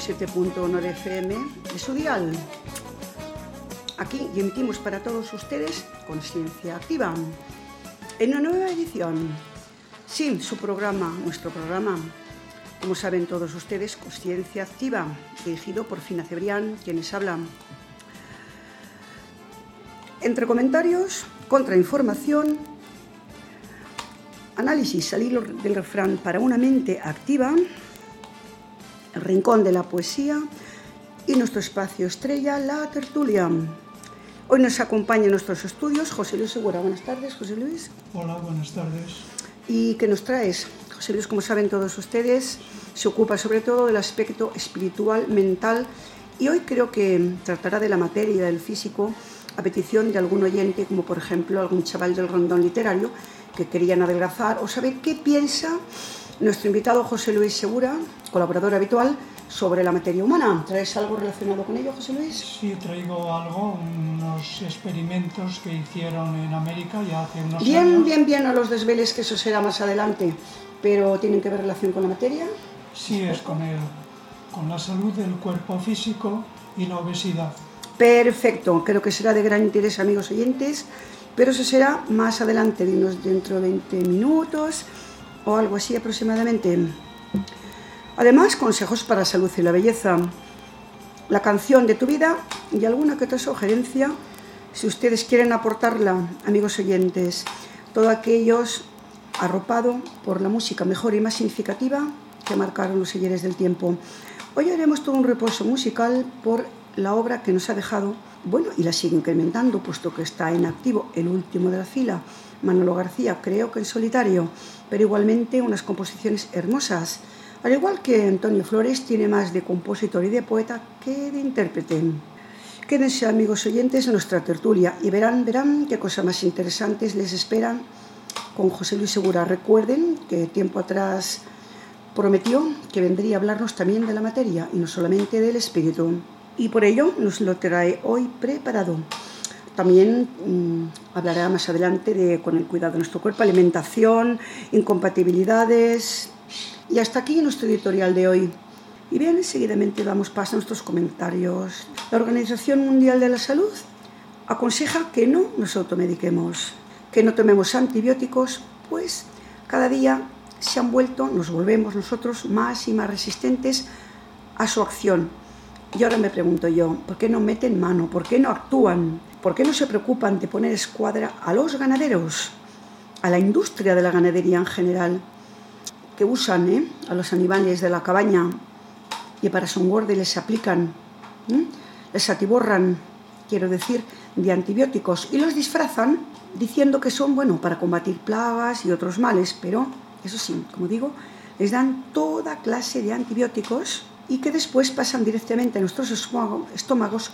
estamos en el 107.1 de FM de su dial. Aquí emitimos para todos ustedes Conciencia Activa. En una nueva edición. Sí, su programa, nuestro programa. Como saben todos ustedes, Conciencia Activa, dirigido por Fina Cebrián, quienes hablan. Entre comentarios, contrainformación, análisis al hilo del refrán para una mente activa, el rincón de la poesía y nuestro espacio estrella, la tertulia. Hoy nos acompaña en nuestros estudios José Luis Segura. Buenas tardes, José Luis. Hola, buenas tardes. ¿Y qué nos traes? José Luis, como saben todos ustedes, se ocupa sobre todo del aspecto espiritual, mental, y hoy creo que tratará de la materia del físico a petición de algún oyente, como por ejemplo algún chaval del rondón literario que querían adelgazar o saber qué piensa nuestro invitado José Luis Segura, colaborador habitual, sobre la materia humana. ¿Traes algo relacionado con ello, José Luis? Sí, traigo algo, unos experimentos que hicieron en América ya hace unos bien, años. Bien, bien, bien, a los desveles, que eso será más adelante, pero ¿tienen que ver relación con la materia? Sí, es con, el, con la salud del cuerpo físico y la obesidad. Perfecto, creo que será de gran interés, amigos oyentes, pero eso será más adelante, dentro de 20 minutos o algo así aproximadamente. Además, consejos para salud y la belleza, la canción de tu vida y alguna que otra sugerencia, si ustedes quieren aportarla, amigos oyentes, todo aquellos arropado por la música mejor y más significativa que marcaron los ayeres del tiempo. Hoy haremos todo un reposo musical por la obra que nos ha dejado, bueno, y la sigue incrementando, puesto que está en activo el último de la fila, Manolo García, creo que en solitario, pero igualmente unas composiciones hermosas. Al igual que Antonio Flores, tiene más de compositor y de poeta que de intérprete. Quédense, amigos oyentes, en nuestra tertulia y verán, verán qué cosas más interesantes les esperan con José Luis Segura. Recuerden que tiempo atrás prometió que vendría a hablarnos también de la materia y no solamente del espíritu. Y por ello nos lo trae hoy preparado. También mmm, hablará más adelante de con el cuidado de nuestro cuerpo, alimentación, incompatibilidades. Y hasta aquí nuestro editorial de hoy. Y bien, seguidamente vamos paso a nuestros comentarios. La Organización Mundial de la Salud aconseja que no nos automediquemos, que no tomemos antibióticos, pues cada día se han vuelto, nos volvemos nosotros más y más resistentes a su acción. Y ahora me pregunto yo, ¿por qué no meten mano? ¿Por qué no actúan? ¿Por qué no se preocupan de poner escuadra a los ganaderos? A la industria de la ganadería en general, que usan ¿eh? a los animales de la cabaña y para su engorde les aplican, les atiborran, quiero decir, de antibióticos y los disfrazan diciendo que son, bueno, para combatir plagas y otros males, pero eso sí, como digo, les dan toda clase de antibióticos y que después pasan directamente a nuestros estómagos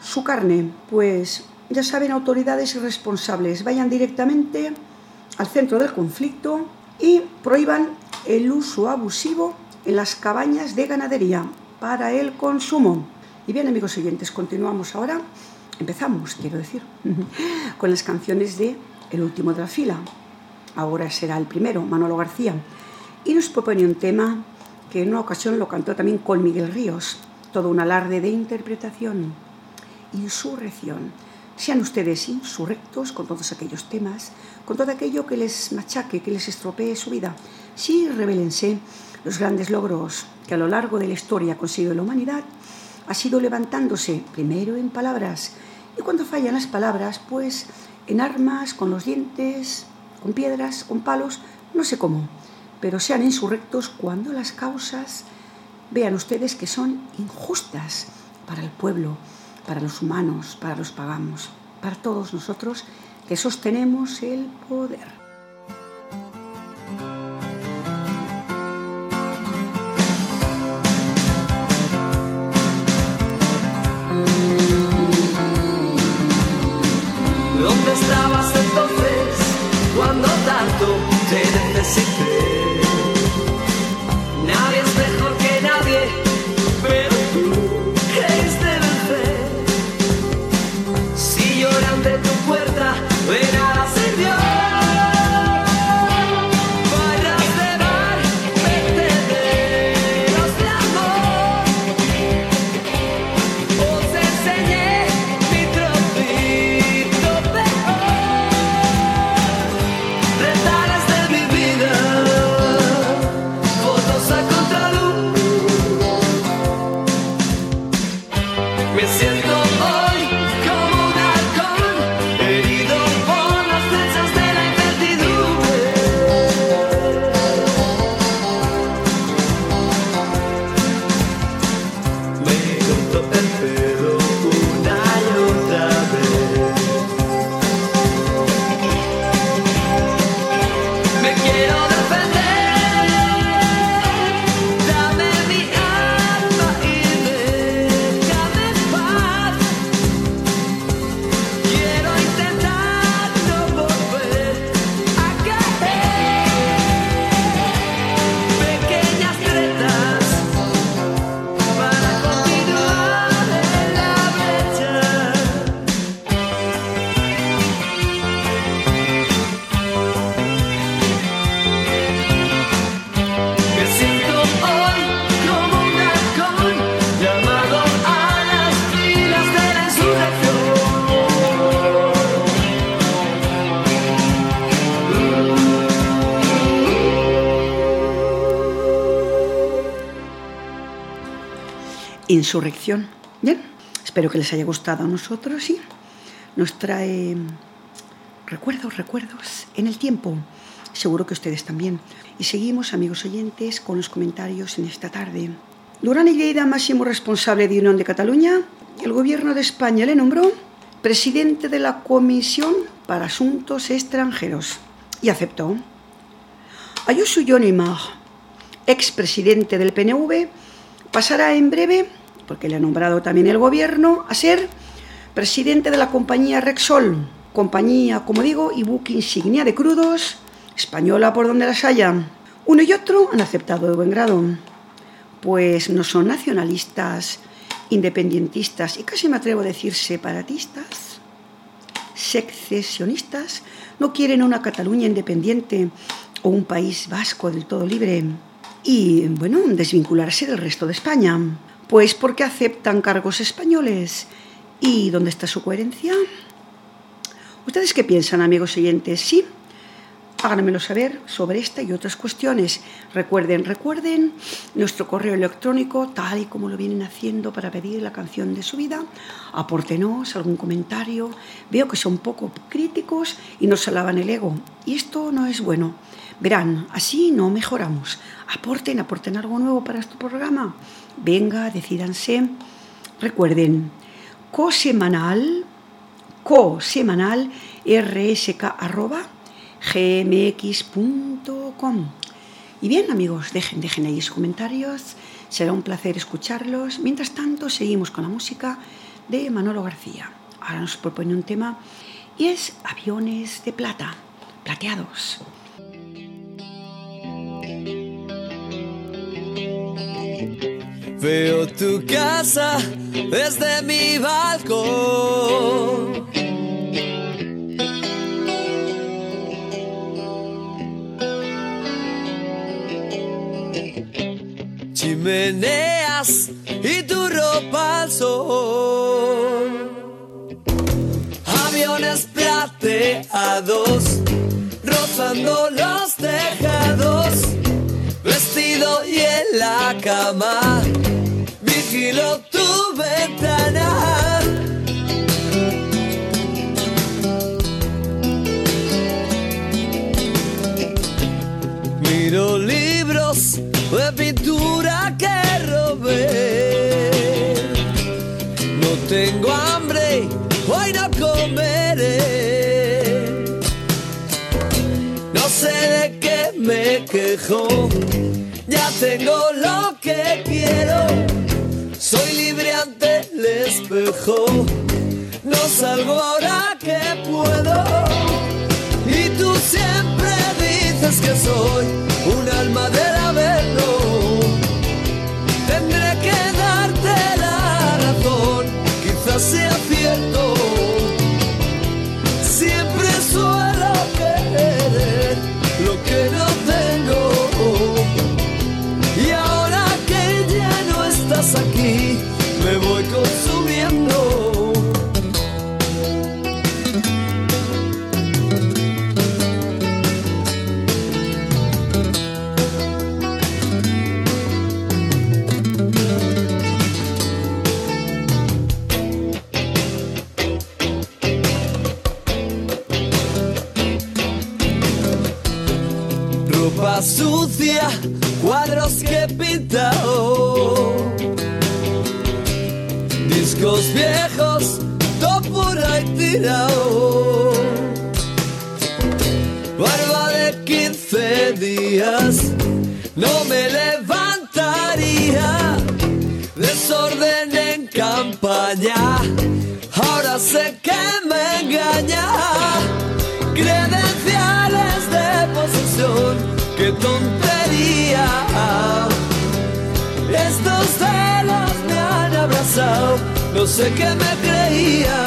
su carne. Pues ya saben, autoridades responsables, vayan directamente al centro del conflicto y prohíban el uso abusivo en las cabañas de ganadería para el consumo. Y bien, amigos oyentes, continuamos ahora. Empezamos, quiero decir, con las canciones de El último de la fila. Ahora será el primero, Manolo García. Y nos propone un tema que en una ocasión lo cantó también con Miguel Ríos, todo un alarde de interpretación. Insurrección. Sean ustedes insurrectos con todos aquellos temas, con todo aquello que les machaque, que les estropee su vida. Sí, revélense los grandes logros que a lo largo de la historia ha conseguido la humanidad, ha sido levantándose primero en palabras y cuando fallan las palabras, pues en armas, con los dientes, con piedras, con palos, no sé cómo, pero sean insurrectos cuando las causas vean ustedes que son injustas para el pueblo, para los humanos, para los paganos, para todos nosotros que sostenemos el poder. Insurrección. Bien, espero que les haya gustado a nosotros, sí. Nos trae recuerdos, recuerdos en el tiempo. Seguro que ustedes también. Y seguimos, amigos oyentes, con los comentarios en esta tarde. Durán y Lleida, máximo responsable de Unión de Cataluña, el gobierno de España le nombró presidente de la Comisión para Asuntos Extranjeros y aceptó. Ayuso Yonimar, expresidente del PNV, pasará en breve, porque le ha nombrado también el gobierno, a ser presidente de la compañía Rexol, compañía, como digo, y buque insignia de crudos, española por donde las haya. Uno y otro han aceptado de buen grado, pues no son nacionalistas, independentistas y casi me atrevo a decir separatistas, secesionistas, no quieren una Cataluña independiente o un país vasco del todo libre y, bueno, desvincularse del resto de España. Pues porque aceptan cargos españoles. ¿Y dónde está su coherencia? ¿Ustedes qué piensan, amigos oyentes? Sí, háganmelo saber sobre esta y otras cuestiones. Recuerden, recuerden nuestro correo electrónico, tal y como lo vienen haciendo para pedir la canción de su vida. Apórtenos algún comentario. Veo que son poco críticos y nos alaban el ego. Y esto no es bueno. Verán, así no mejoramos. Aporten, aporten algo nuevo para este programa. Venga, decídanse. Recuerden, cosemanal, cosemanal, rsk arroba. Y bien, amigos, dejen, dejen ahí sus comentarios. Será un placer escucharlos. Mientras tanto, seguimos con la música de Manolo García. Ahora nos propone un tema y es Aviones de Plata, plateados. Veo tu casa desde mi balcón. Chimeneas y tu ropa al sol. Aviones plateados rozando los tejados. Vestido y en la cama, vigilo tu ventana. Miro libros de pintura que robé. No tengo hambre, hoy no comeré. No sé de qué me quejo, ya tengo lo que quiero. Soy libre ante el espejo, no salgo ahora que puedo. Y tú siempre dices que soy un alma del averno. Tendré que darte la razón, quizás sea cuadros que he pintado. Discos viejos, todo por ahí tirado. Barba de 15 días, no me levantaría. Desorden en campaña, ahora sé que me engaña. Credenciales de posesión, qué tontería. Estos celos me han abrazado, no sé qué me creía.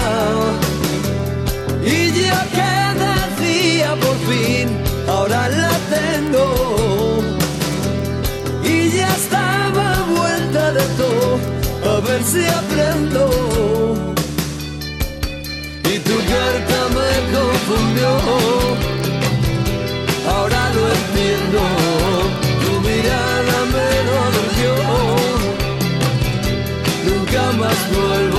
Y yo que decía por fin, ahora la tengo. Y ya estaba vuelta de todo, a ver si aprendo. Y tu carta me confundió, ahora lo entiendo. Nunca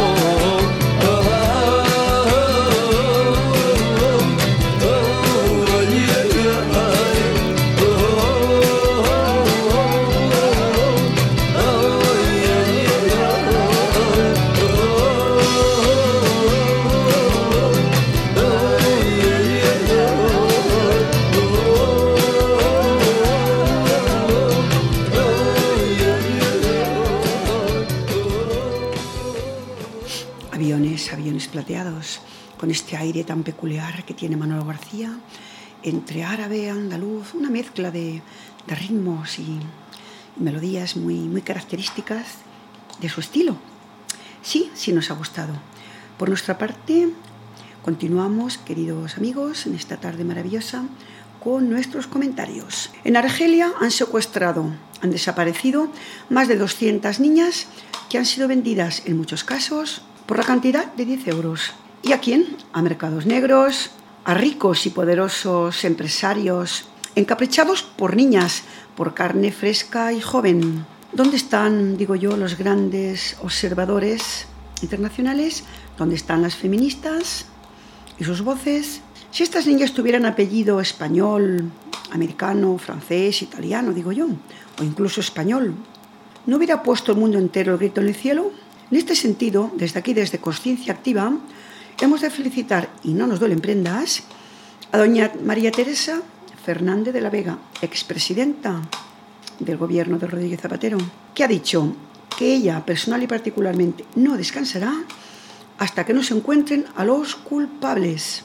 con este aire tan peculiar que tiene Manolo García, entre árabe, andaluz, una mezcla de, de ritmos y, melodías muy, muy características de su estilo. Sí, sí nos ha gustado. Por nuestra parte, continuamos, queridos amigos, en esta tarde maravillosa con nuestros comentarios. En Argelia han secuestrado, han desaparecido más de 200 niñas que han sido vendidas en muchos casos por la cantidad de 10 euros. ¿Y a quién? A mercados negros, a ricos y poderosos empresarios encaprichados por niñas, por carne fresca y joven. ¿Dónde están, digo yo, los grandes observadores internacionales? ¿Dónde están las feministas y sus voces? Si estas niñas tuvieran apellido español, americano, francés, italiano, digo yo, o incluso español, ¿no hubiera puesto el mundo entero el grito en el cielo? En este sentido, desde aquí, desde Conciencia Activa, hemos de felicitar, y no nos duelen prendas, a doña María Teresa Fernández de la Vega, expresidenta del gobierno de Rodríguez Zapatero, que ha dicho que ella, personal y particularmente, no descansará hasta que no se encuentren a los culpables.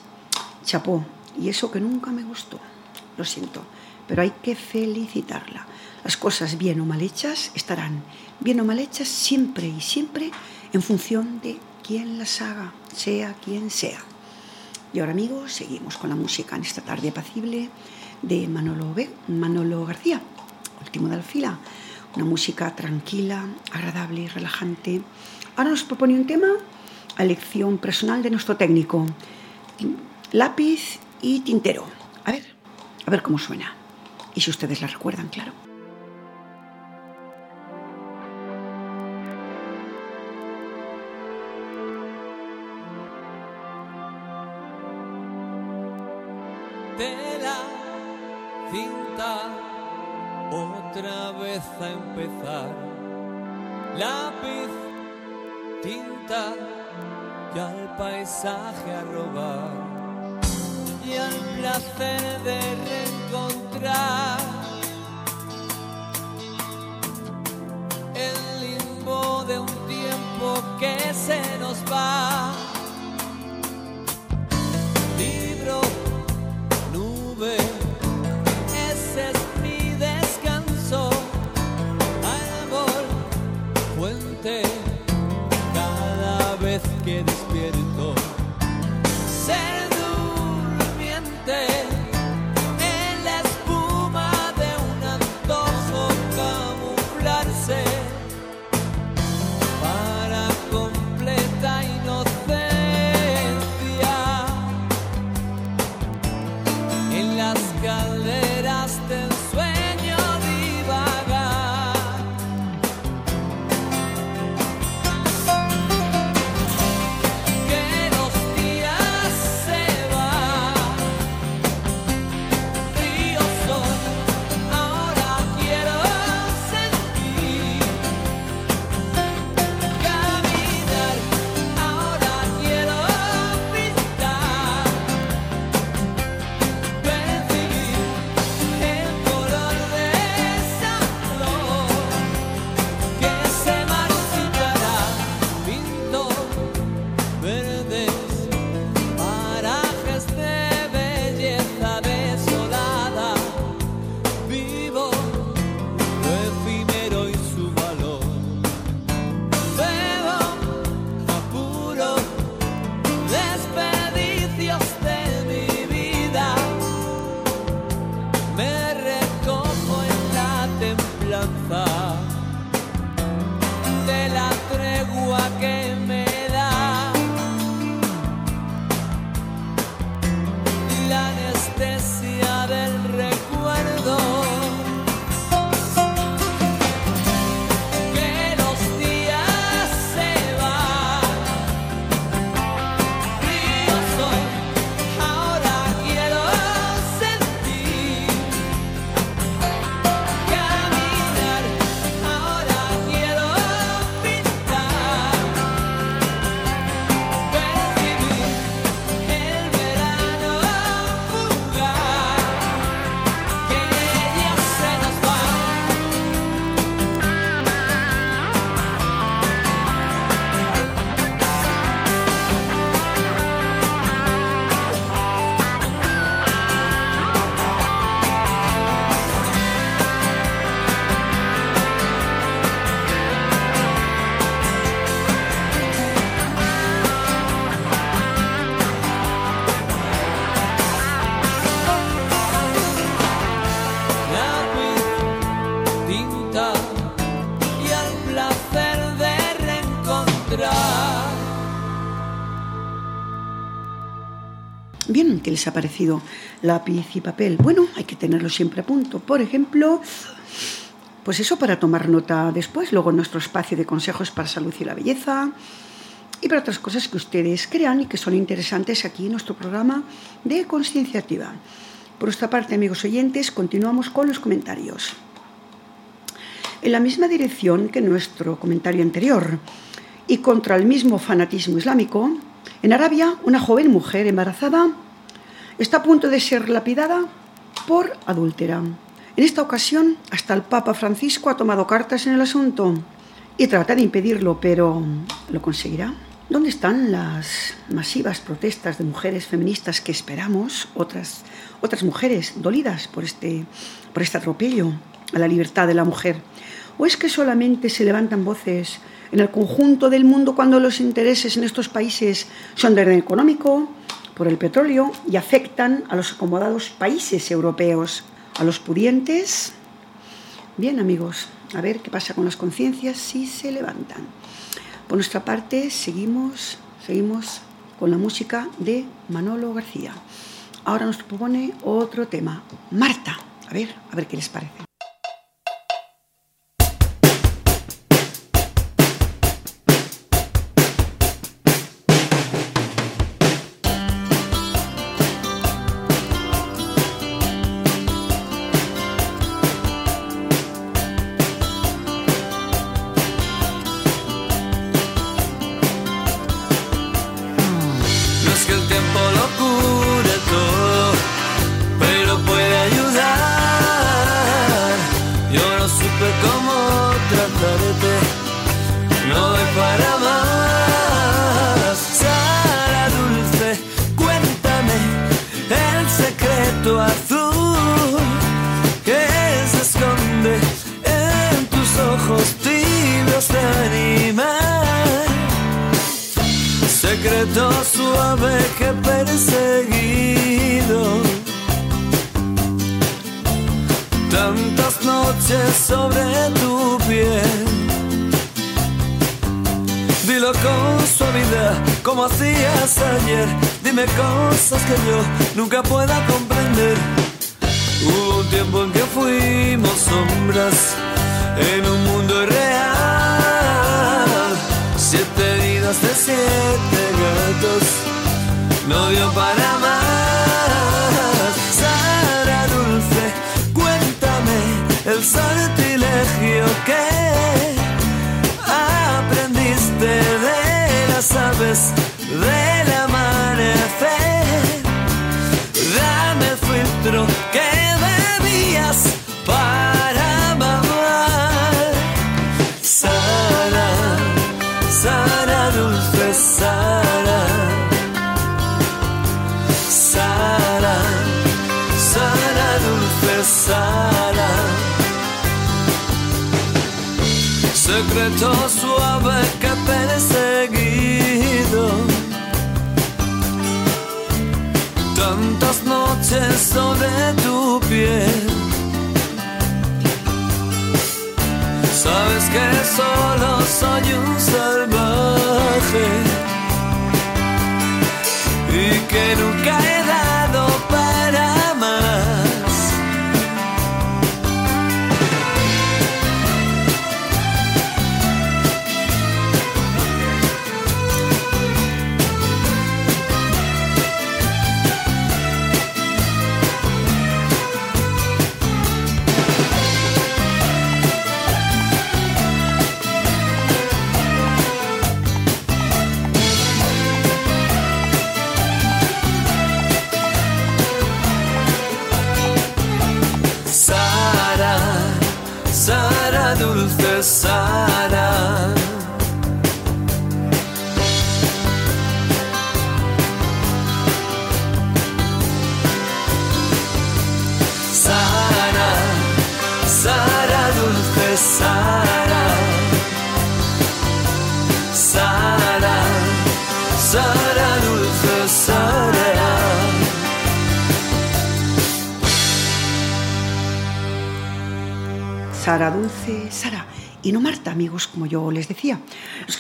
Chapó, y eso que nunca me gustó, lo siento, pero hay que felicitarla. Las cosas bien o mal hechas estarán bien o mal hechas siempre y siempre en función de quién las haga, sea quien sea. Y ahora amigos, seguimos con la música en esta tarde apacible de Manolo, B, Manolo García, último de la fila. Una música tranquila, agradable y relajante. Ahora nos propone un tema a elección personal de nuestro técnico. Lápiz y tintero. A ver, a ver cómo suena. Y si ustedes la recuerdan, claro. A empezar. Lápiz, tinta y al paisaje a robar. Y al placer de reencontrar el limbo de un tiempo que se nos va. Libro nube, cada vez que despierto, ser durmiente Bien, ¿qué les ha parecido? Lápiz y papel. Bueno, hay que tenerlo siempre a punto. Por ejemplo, pues eso para tomar nota después, luego nuestro espacio de consejos para salud y la belleza y para otras cosas que ustedes crean y que son interesantes aquí en nuestro programa de Conciencia Activa. Por nuestra parte, amigos oyentes, continuamos con los comentarios. En la misma dirección que nuestro comentario anterior y contra el mismo fanatismo islámico, en Arabia una joven mujer embarazada está a punto de ser lapidada por adúltera. En esta ocasión, hasta el Papa Francisco ha tomado cartas en el asunto y trata de impedirlo, pero ¿lo conseguirá? ¿Dónde están las masivas protestas de mujeres feministas que esperamos, otras, otras mujeres dolidas por este, por este atropello a la libertad de la mujer? ¿O es que solamente se levantan voces en el conjunto del mundo cuando los intereses en estos países son de orden económico, por el petróleo y afectan a los acomodados países europeos? a los pudientes. Bien amigos, a ver qué pasa con las conciencias si se levantan. Por nuestra parte, seguimos, seguimos con la música de Manolo García. Ahora nos propone otro tema. Marta, a ver, a ver qué les parece.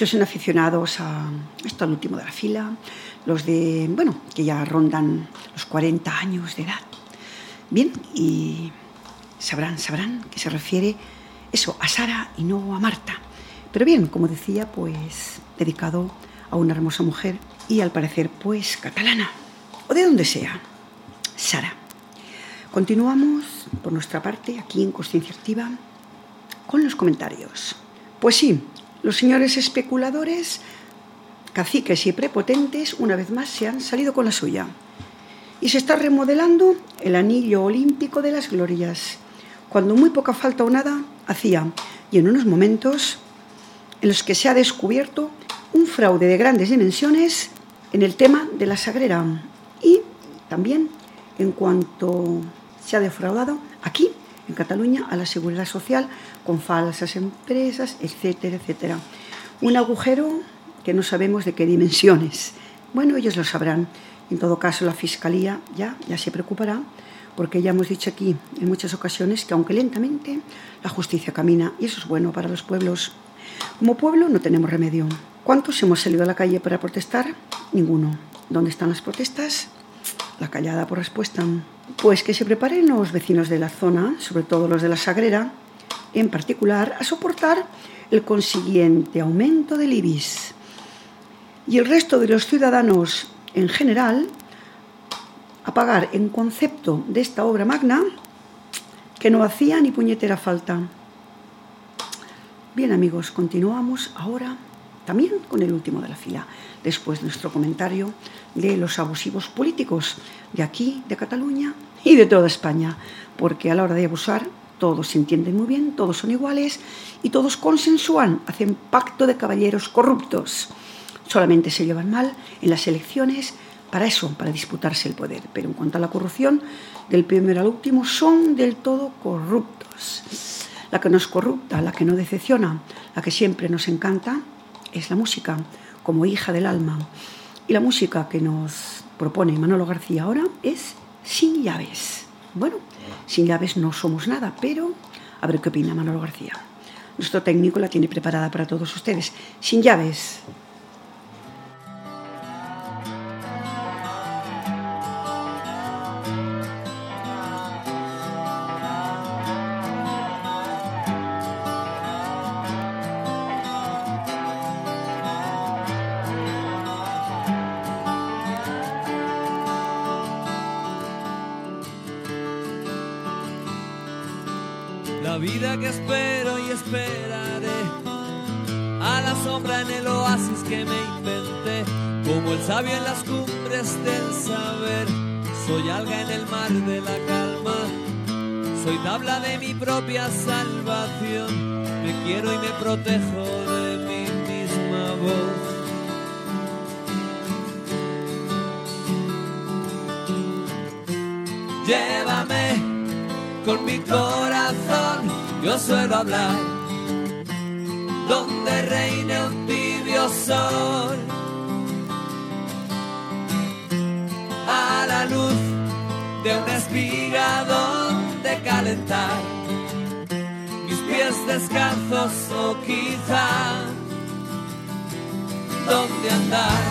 Son aficionados a esto al último de la fila, los de, bueno, que ya rondan los 40 años de edad. Bien, y sabrán, sabrán que se refiere eso, a Sara y no a Marta. Pero bien, como decía, pues dedicado a una hermosa mujer y al parecer pues catalana, o de donde sea, Sara. Continuamos por nuestra parte aquí en Consciencia Activa con los comentarios. Pues sí, los señores especuladores, caciques y prepotentes, una vez más se han salido con la suya. Y se está remodelando el anillo olímpico de las glorias, cuando muy poca falta o nada hacía, y en unos momentos en los que se ha descubierto un fraude de grandes dimensiones en el tema de la sagrera y también en cuanto se ha defraudado aquí en Cataluña a la seguridad social con falsas empresas, etcétera, etcétera. Un agujero que no sabemos de qué dimensiones. Bueno, ellos lo sabrán. En todo caso, la Fiscalía ya, ya se preocupará porque ya hemos dicho aquí en muchas ocasiones que aunque lentamente, la justicia camina y eso es bueno para los pueblos. Como pueblo no tenemos remedio. ¿Cuántos hemos salido a la calle para protestar? Ninguno. ¿Dónde están las protestas? La callada por respuesta. Pues que se preparen los vecinos de la zona, sobre todo los de la Sagrera, en particular, a soportar el consiguiente aumento del IBIS. Y el resto de los ciudadanos en general a pagar en concepto de esta obra magna que no hacía ni puñetera falta. Bien amigos, continuamos ahora también con el último de la fila, después de nuestro comentario de los abusivos políticos de aquí, de Cataluña y de toda España, porque a la hora de abusar todos se entienden muy bien, todos son iguales y todos consensúan, hacen pacto de caballeros corruptos. Solamente se llevan mal en las elecciones para eso, para disputarse el poder. Pero en cuanto a la corrupción, del primero al último son del todo corruptos. La que nos corrupta, la que no decepciona, la que siempre nos encanta, es la música, como hija del alma. Y la música que nos propone Manolo García ahora es Sin llaves. Bueno, sin llaves no somos nada, pero a ver qué opina Manolo García. Nuestro técnico la tiene preparada para todos ustedes. Sin llaves. Protejo de mi misma voz. Llévame con mi corazón, yo suelo hablar, donde reine un tibio sol, a la luz de una espiga donde calentar donde andar.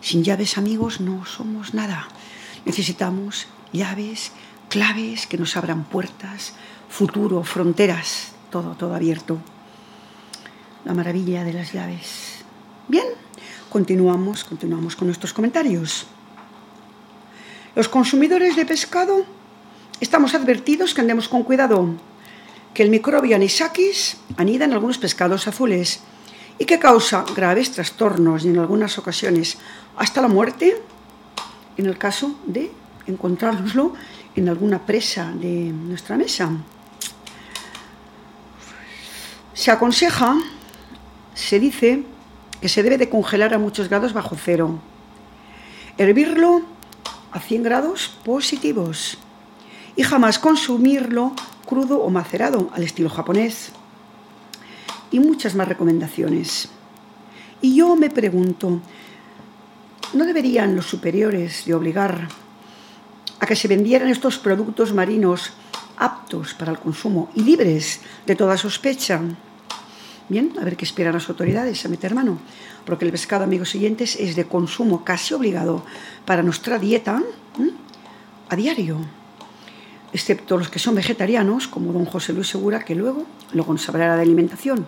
Sin llaves, amigos, no somos nada. Necesitamos llaves, claves que nos abran puertas, futuro, fronteras, todo, todo abierto. La maravilla de las llaves. Bien, continuamos, continuamos con nuestros comentarios. Los consumidores de pescado estamos advertidos que andemos con cuidado, que el microbio anisakis anida en algunos pescados azules y que causa graves trastornos y en algunas ocasiones hasta la muerte en el caso de encontrárnoslo en alguna presa de nuestra mesa. Se aconseja, se dice, que se debe de congelar a muchos grados bajo cero. Hervirlo a 100 grados positivos y jamás consumirlo crudo o macerado al estilo japonés. Y muchas más recomendaciones. Y yo me pregunto, ¿no deberían los superiores de obligar a que se vendieran estos productos marinos aptos para el consumo y libres de toda sospecha? Bien, a ver qué esperan las autoridades a meter mano, porque el pescado, amigos siguientes, es de consumo casi obligado para nuestra dieta a diario, excepto los que son vegetarianos, como don José Luis Segura, que luego, nos hablará de alimentación.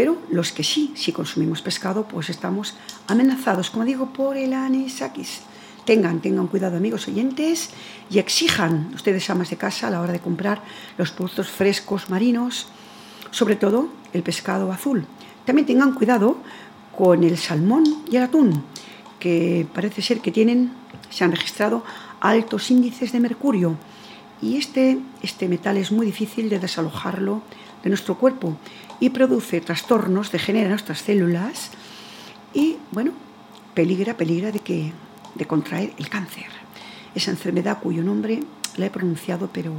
Pero los que sí, si consumimos pescado, pues estamos amenazados, como digo, por el anisakis. Tengan, tengan cuidado, amigos oyentes, y exijan ustedes, amas de casa, a la hora de comprar los productos frescos marinos, sobre todo el pescado azul. También tengan cuidado con el salmón y el atún, que parece ser que tienen, se han registrado altos índices de mercurio. Y este, este metal es muy difícil de desalojarlo de nuestro cuerpo y produce trastornos, degenera nuestras células y, bueno, peligra, peligra de, que, de contraer el cáncer. Esa enfermedad cuyo nombre la he pronunciado, pero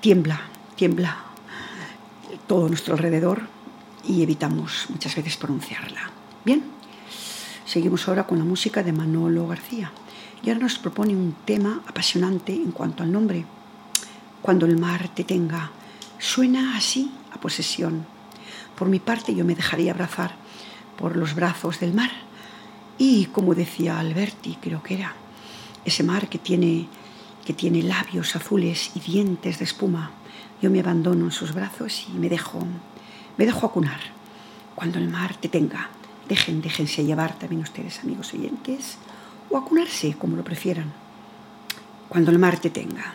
tiembla, tiembla todo nuestro alrededor y evitamos muchas veces pronunciarla. Bien, seguimos ahora con la música de Manolo García y ahora nos propone un tema apasionante en cuanto al nombre. Cuando el mar te tenga, suena así a posesión. Por mi parte yo me dejaría abrazar por los brazos del mar y como decía Alberti, creo que era, ese mar que tiene, que tiene labios azules y dientes de espuma, yo me abandono en sus brazos y me dejo, me dejo acunar. Cuando el mar te tenga, dejen, déjense llevar también ustedes, amigos oyentes, o acunarse, como lo prefieran. Cuando el mar te tenga.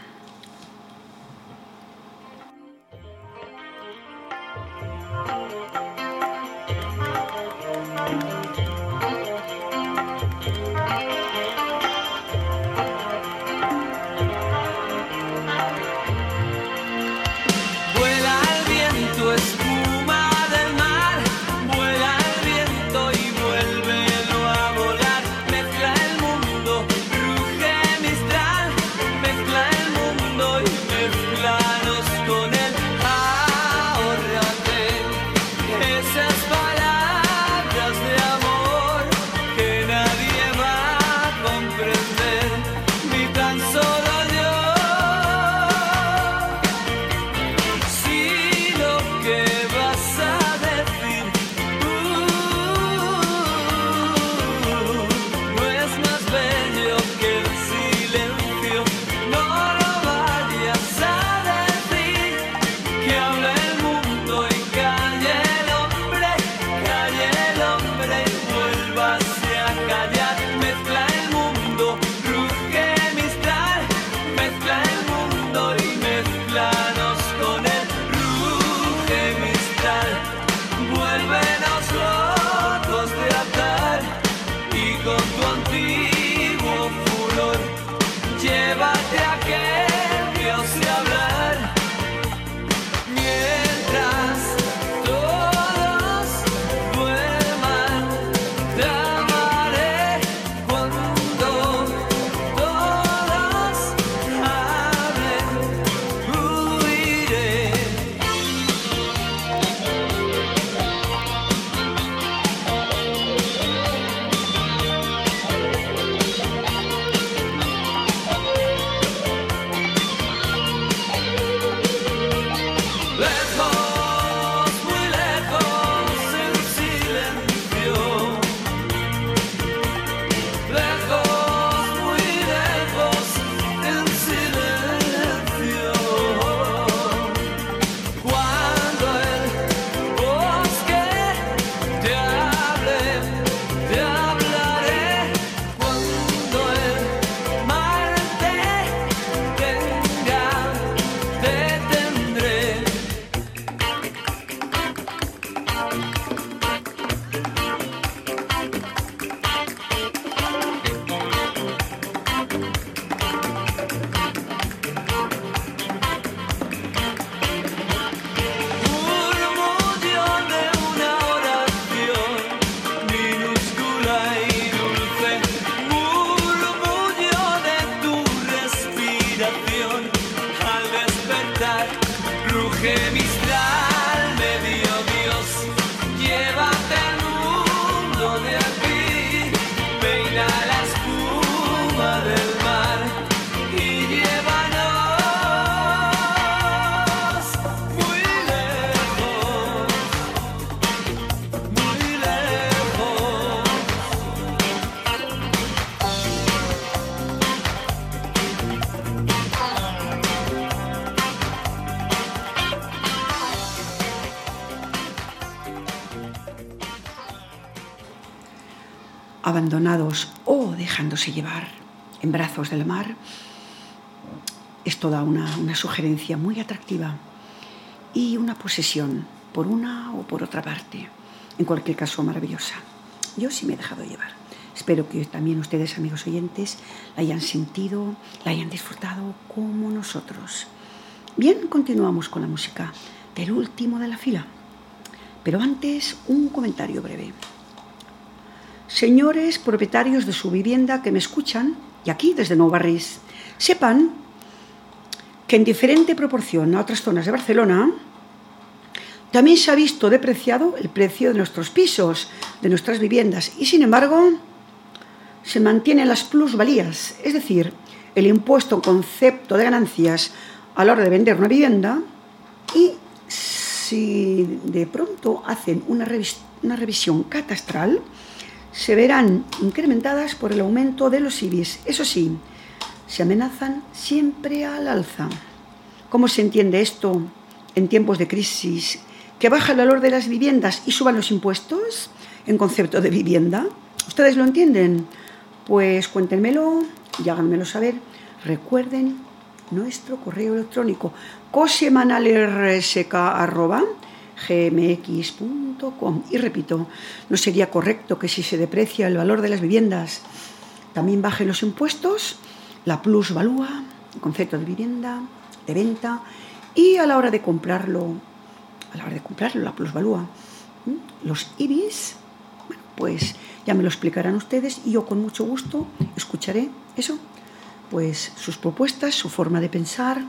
Abandonados o dejándose llevar en brazos del mar, es toda una, una sugerencia muy atractiva y una posesión por una o por otra parte, en cualquier caso maravillosa. Yo sí me he dejado llevar. Espero que también ustedes, amigos oyentes, la hayan sentido, la hayan disfrutado como nosotros. Bien, continuamos con la música del último de la fila. Pero antes, un comentario breve. Señores propietarios de su vivienda que me escuchan, y aquí desde Nuevo Barris, sepan que en diferente proporción a otras zonas de Barcelona, también se ha visto depreciado el precio de nuestros pisos, de nuestras viviendas, y sin embargo se mantienen las plusvalías, es decir, el impuesto en concepto de ganancias a la hora de vender una vivienda, y si de pronto hacen una revisión catastral, se verán incrementadas por el aumento de los IBIs. Eso sí, se amenazan siempre al alza. ¿Cómo se entiende esto en tiempos de crisis? ¿Que baja el valor de las viviendas y suban los impuestos en concepto de vivienda? ¿Ustedes lo entienden? Pues cuéntenmelo y háganmelo saber. Recuerden nuestro correo electrónico cosemanalrsk.gmx.com. Y repito, no sería correcto que si se deprecia el valor de las viviendas, también bajen los impuestos la plusvalúa, el concepto de vivienda, de venta, y a la hora de comprarlo, a la hora de comprarlo, la plusvalúa, los IBIS, bueno, pues ya me lo explicarán ustedes y yo con mucho gusto escucharé eso, pues sus propuestas, su forma de pensar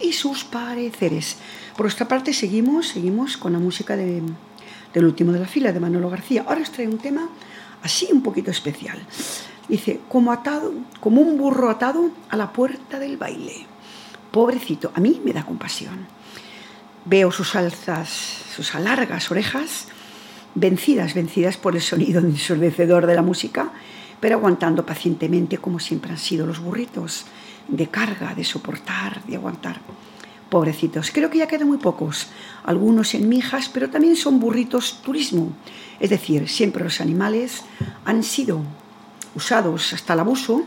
y sus pareceres. Por nuestra parte seguimos, seguimos con la música de, del último de la fila, de Manolo García. Ahora os traigo un tema así un poquito especial. Dice, como atado, como un burro atado a la puerta del baile. Pobrecito, a mí me da compasión. Veo sus alzas, sus largas orejas, vencidas, vencidas por el sonido ensordecedor de la música, pero aguantando pacientemente como siempre han sido los burritos, de carga, de soportar, de aguantar. Pobrecitos, creo que ya quedan muy pocos, algunos en mijas, pero también son burritos turismo, es decir, siempre los animales han sido usados hasta el abuso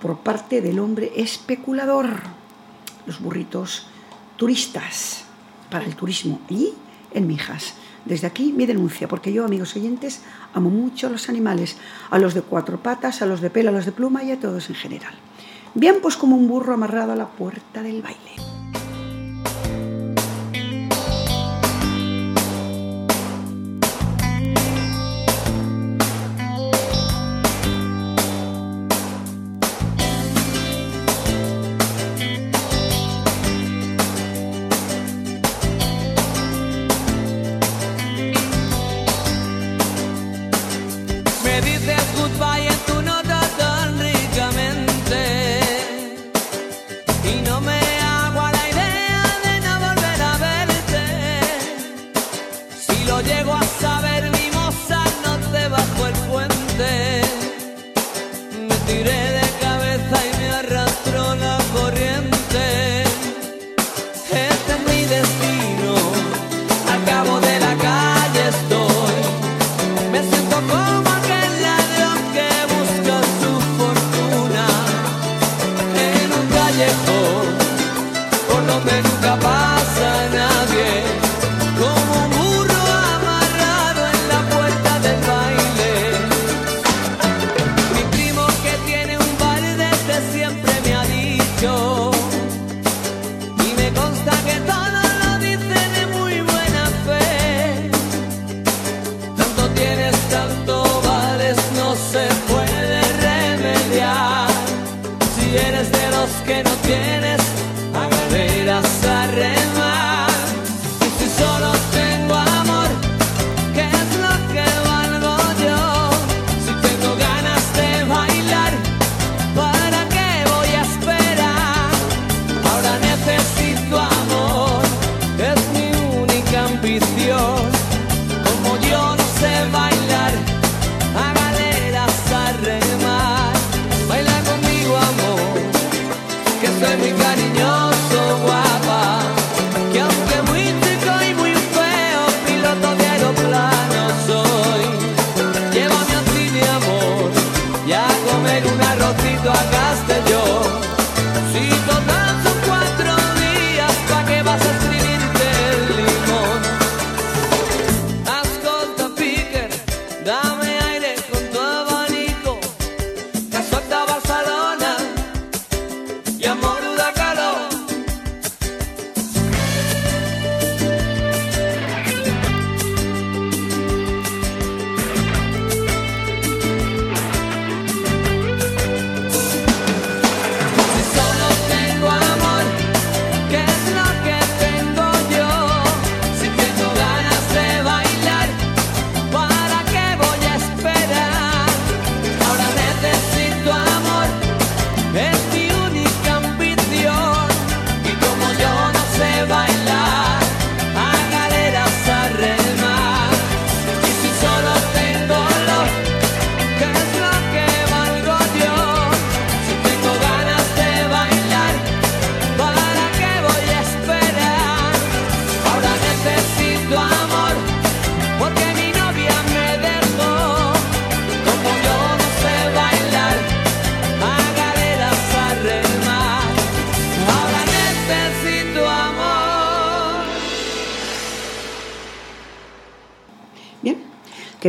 por parte del hombre especulador. Los burritos turistas para el turismo allí en Mijas. Desde aquí mi denuncia, porque yo, amigos oyentes, amo mucho a los animales, a los de cuatro patas, a los de pelo, a los de pluma y a todos en general. Bien, pues como un burro amarrado a la puerta del baile.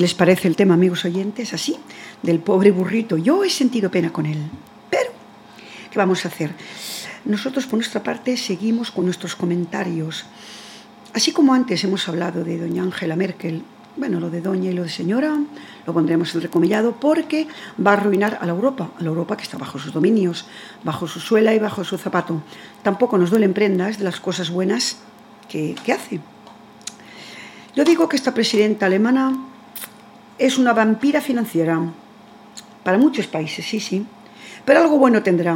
¿Qué les parece el tema, amigos oyentes? Así, del pobre burrito. Yo he sentido pena con él. Pero, ¿qué vamos a hacer? Nosotros, por nuestra parte, seguimos con nuestros comentarios. Así como antes hemos hablado de doña Angela Merkel, bueno, lo de doña y lo de señora lo pondremos en recomillado porque va a arruinar a la Europa, a la Europa que está bajo sus dominios, bajo su suela y bajo su zapato. Tampoco nos duelen prendas de las cosas buenas que, que hace. Yo digo que esta presidenta alemana es una vampira financiera para muchos países, sí, sí, pero algo bueno tendrá.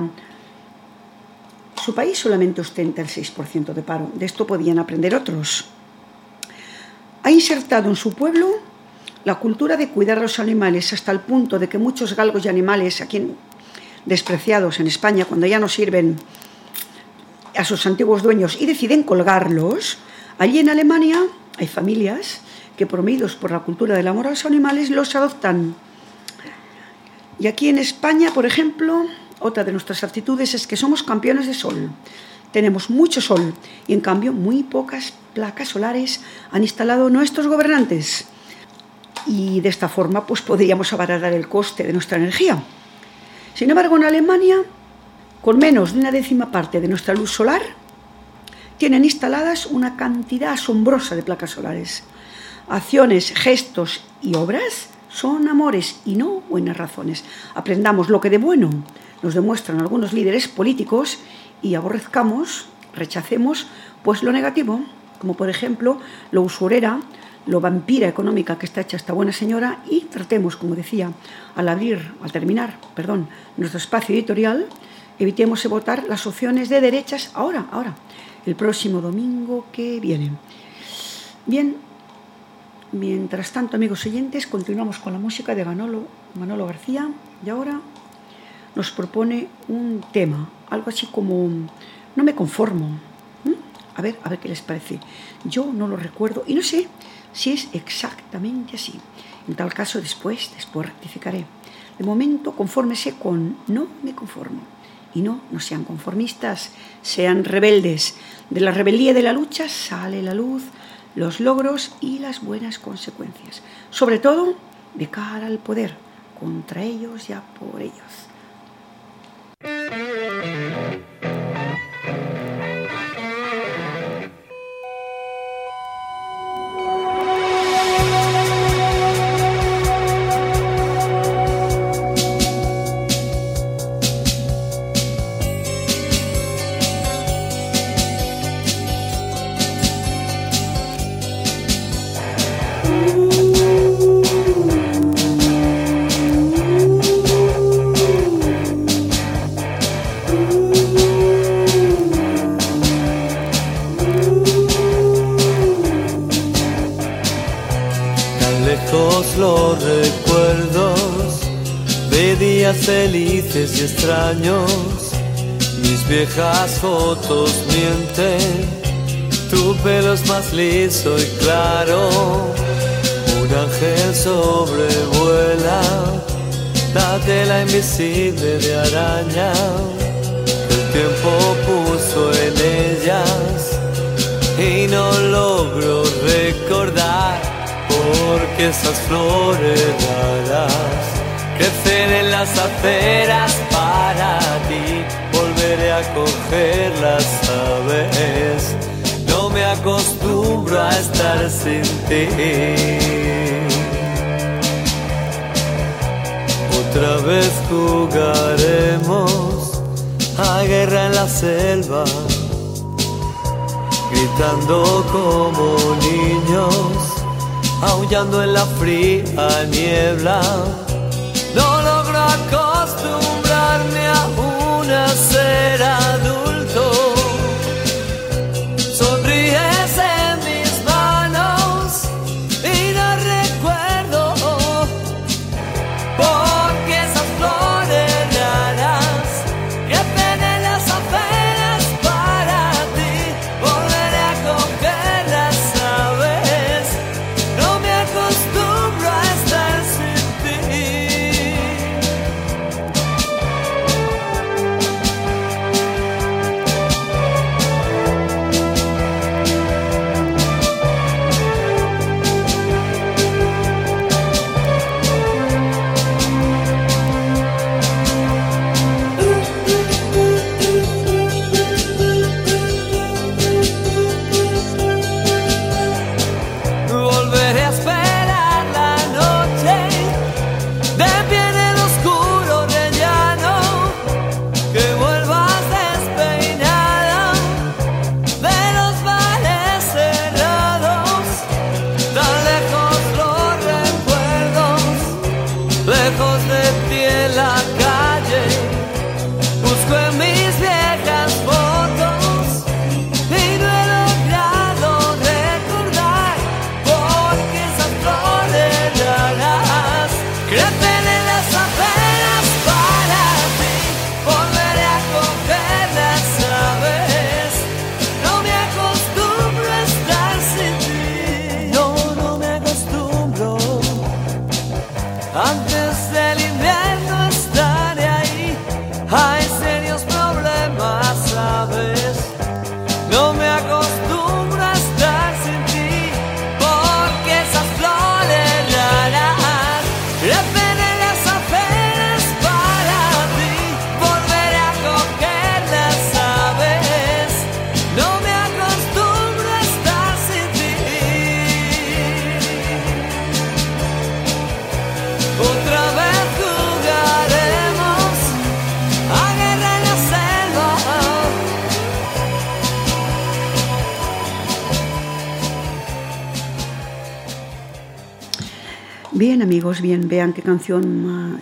Su país solamente ostenta el 6% de paro. De esto podían aprender otros. Ha insertado en su pueblo la cultura de cuidar a los animales hasta el punto de que muchos galgos y animales aquí despreciados en España, cuando ya no sirven a sus antiguos dueños y deciden colgarlos, allí en Alemania hay familias que, promovidos por la cultura del amor a los animales, los adoptan. Y aquí en España, por ejemplo, otra de nuestras actitudes es que somos campeones de sol. Tenemos mucho sol y en cambio muy pocas placas solares han instalado nuestros gobernantes y de esta forma pues podríamos abaratar el coste de nuestra energía. Sin embargo, en Alemania, con menos de una décima parte de nuestra luz solar, tienen instaladas una cantidad asombrosa de placas solares. Acciones, gestos y obras son amores y no buenas razones. Aprendamos lo que de bueno nos demuestran algunos líderes políticos y aborrezcamos, rechacemos, pues lo negativo, como por ejemplo lo usurera, lo vampira económica que está hecha esta buena señora y tratemos, como decía, al abrir, al terminar, perdón, nuestro espacio editorial, evitemos votar las opciones de derechas ahora, ahora, el próximo domingo que viene. Bien, mientras tanto, amigos oyentes, continuamos con la música de Manolo, García y ahora nos propone un tema, algo así como no me conformo. A ver, a ver qué les parece. Yo no lo recuerdo y no sé si es exactamente así. En tal caso, después, después rectificaré. De momento, confórmese con no me conformo. Y no, no sean conformistas, sean rebeldes. De la rebeldía de la lucha sale la luz, los logros y las buenas consecuencias. Sobre todo de cara al poder, contra ellos y a por ellos. Y extraños, mis viejas fotos mienten, tu pelo es más liso y claro, un ángel sobrevuela la tela invisible de araña, el tiempo puso en ellas y no logro recordar porque esas flores raras en las aceras para ti. Volveré a cogerlas, sabes. No me acostumbro a estar sin ti. Otra vez jugaremos a guerra en la selva, gritando como niños, aullando en la fría niebla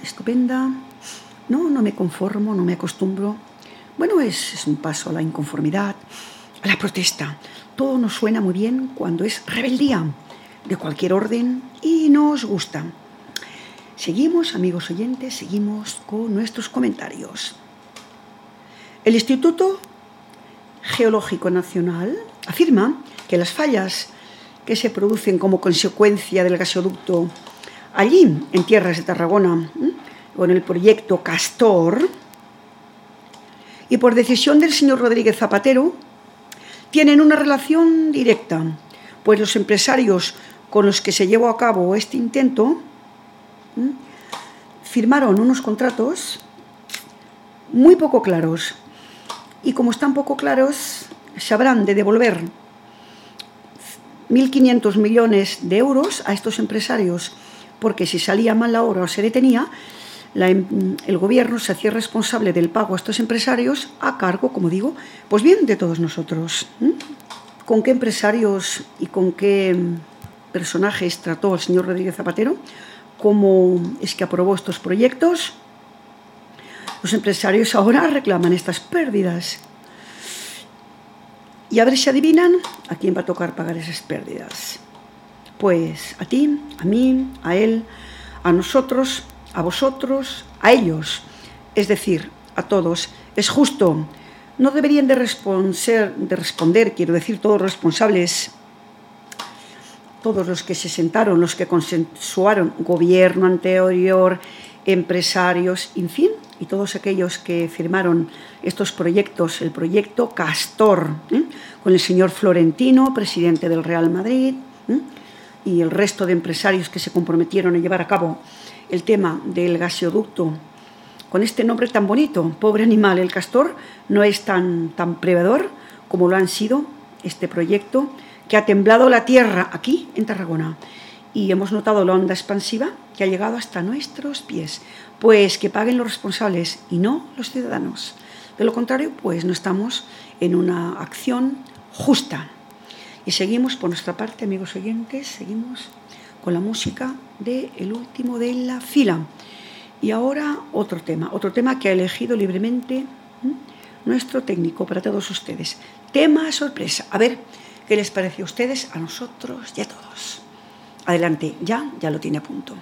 estupenda. No, no me conformo, no me acostumbro. Bueno, es, es un paso a la inconformidad, a la protesta. Todo nos suena muy bien cuando es rebeldía de cualquier orden y nos gusta. Seguimos, amigos oyentes, seguimos con nuestros comentarios. El Instituto Geológico Nacional afirma que las fallas que se producen como consecuencia del gasoducto allí, en tierras de Tarragona, con el proyecto Castor, y por decisión del señor Rodríguez Zapatero, tienen una relación directa, pues los empresarios con los que se llevó a cabo este intento firmaron unos contratos muy poco claros. Y como están poco claros, se habrán de devolver 1.500 millones de euros a estos empresarios porque si salía mal la obra o se detenía, em, el gobierno se hacía responsable del pago a estos empresarios a cargo, como digo, pues bien, de todos nosotros. ¿Con qué empresarios y con qué personajes trató el señor Rodríguez Zapatero? ¿Cómo es que aprobó estos proyectos? Los empresarios ahora reclaman estas pérdidas. Y a ver si adivinan a quién va a tocar pagar esas pérdidas. Pues a ti, a mí, a él, a nosotros, a vosotros, a ellos, es decir, a todos. Es justo. No deberían de, de responder, quiero decir, todos responsables, todos los que se sentaron, los que consensuaron, gobierno anterior, empresarios, en fin, y todos aquellos que firmaron estos proyectos, el proyecto Castor, ¿eh? con el señor Florentino, presidente del Real Madrid. Y el resto de empresarios que se comprometieron a llevar a cabo el tema del gasoducto con este nombre tan bonito, pobre animal, el castor, no es tan, tan como lo han sido este proyecto que ha temblado la tierra aquí en Tarragona. Y hemos notado la onda expansiva que ha llegado hasta nuestros pies. Pues que paguen los responsables y no los ciudadanos. De lo contrario, pues no estamos en una acción justa. Y seguimos por nuestra parte, amigos oyentes, seguimos con la música de El último de la fila. Y ahora otro tema, otro tema que ha elegido libremente nuestro técnico para todos ustedes. Tema sorpresa. A ver, ¿qué les parece a ustedes, a nosotros y a todos? Adelante, ya, ya lo tiene a punto.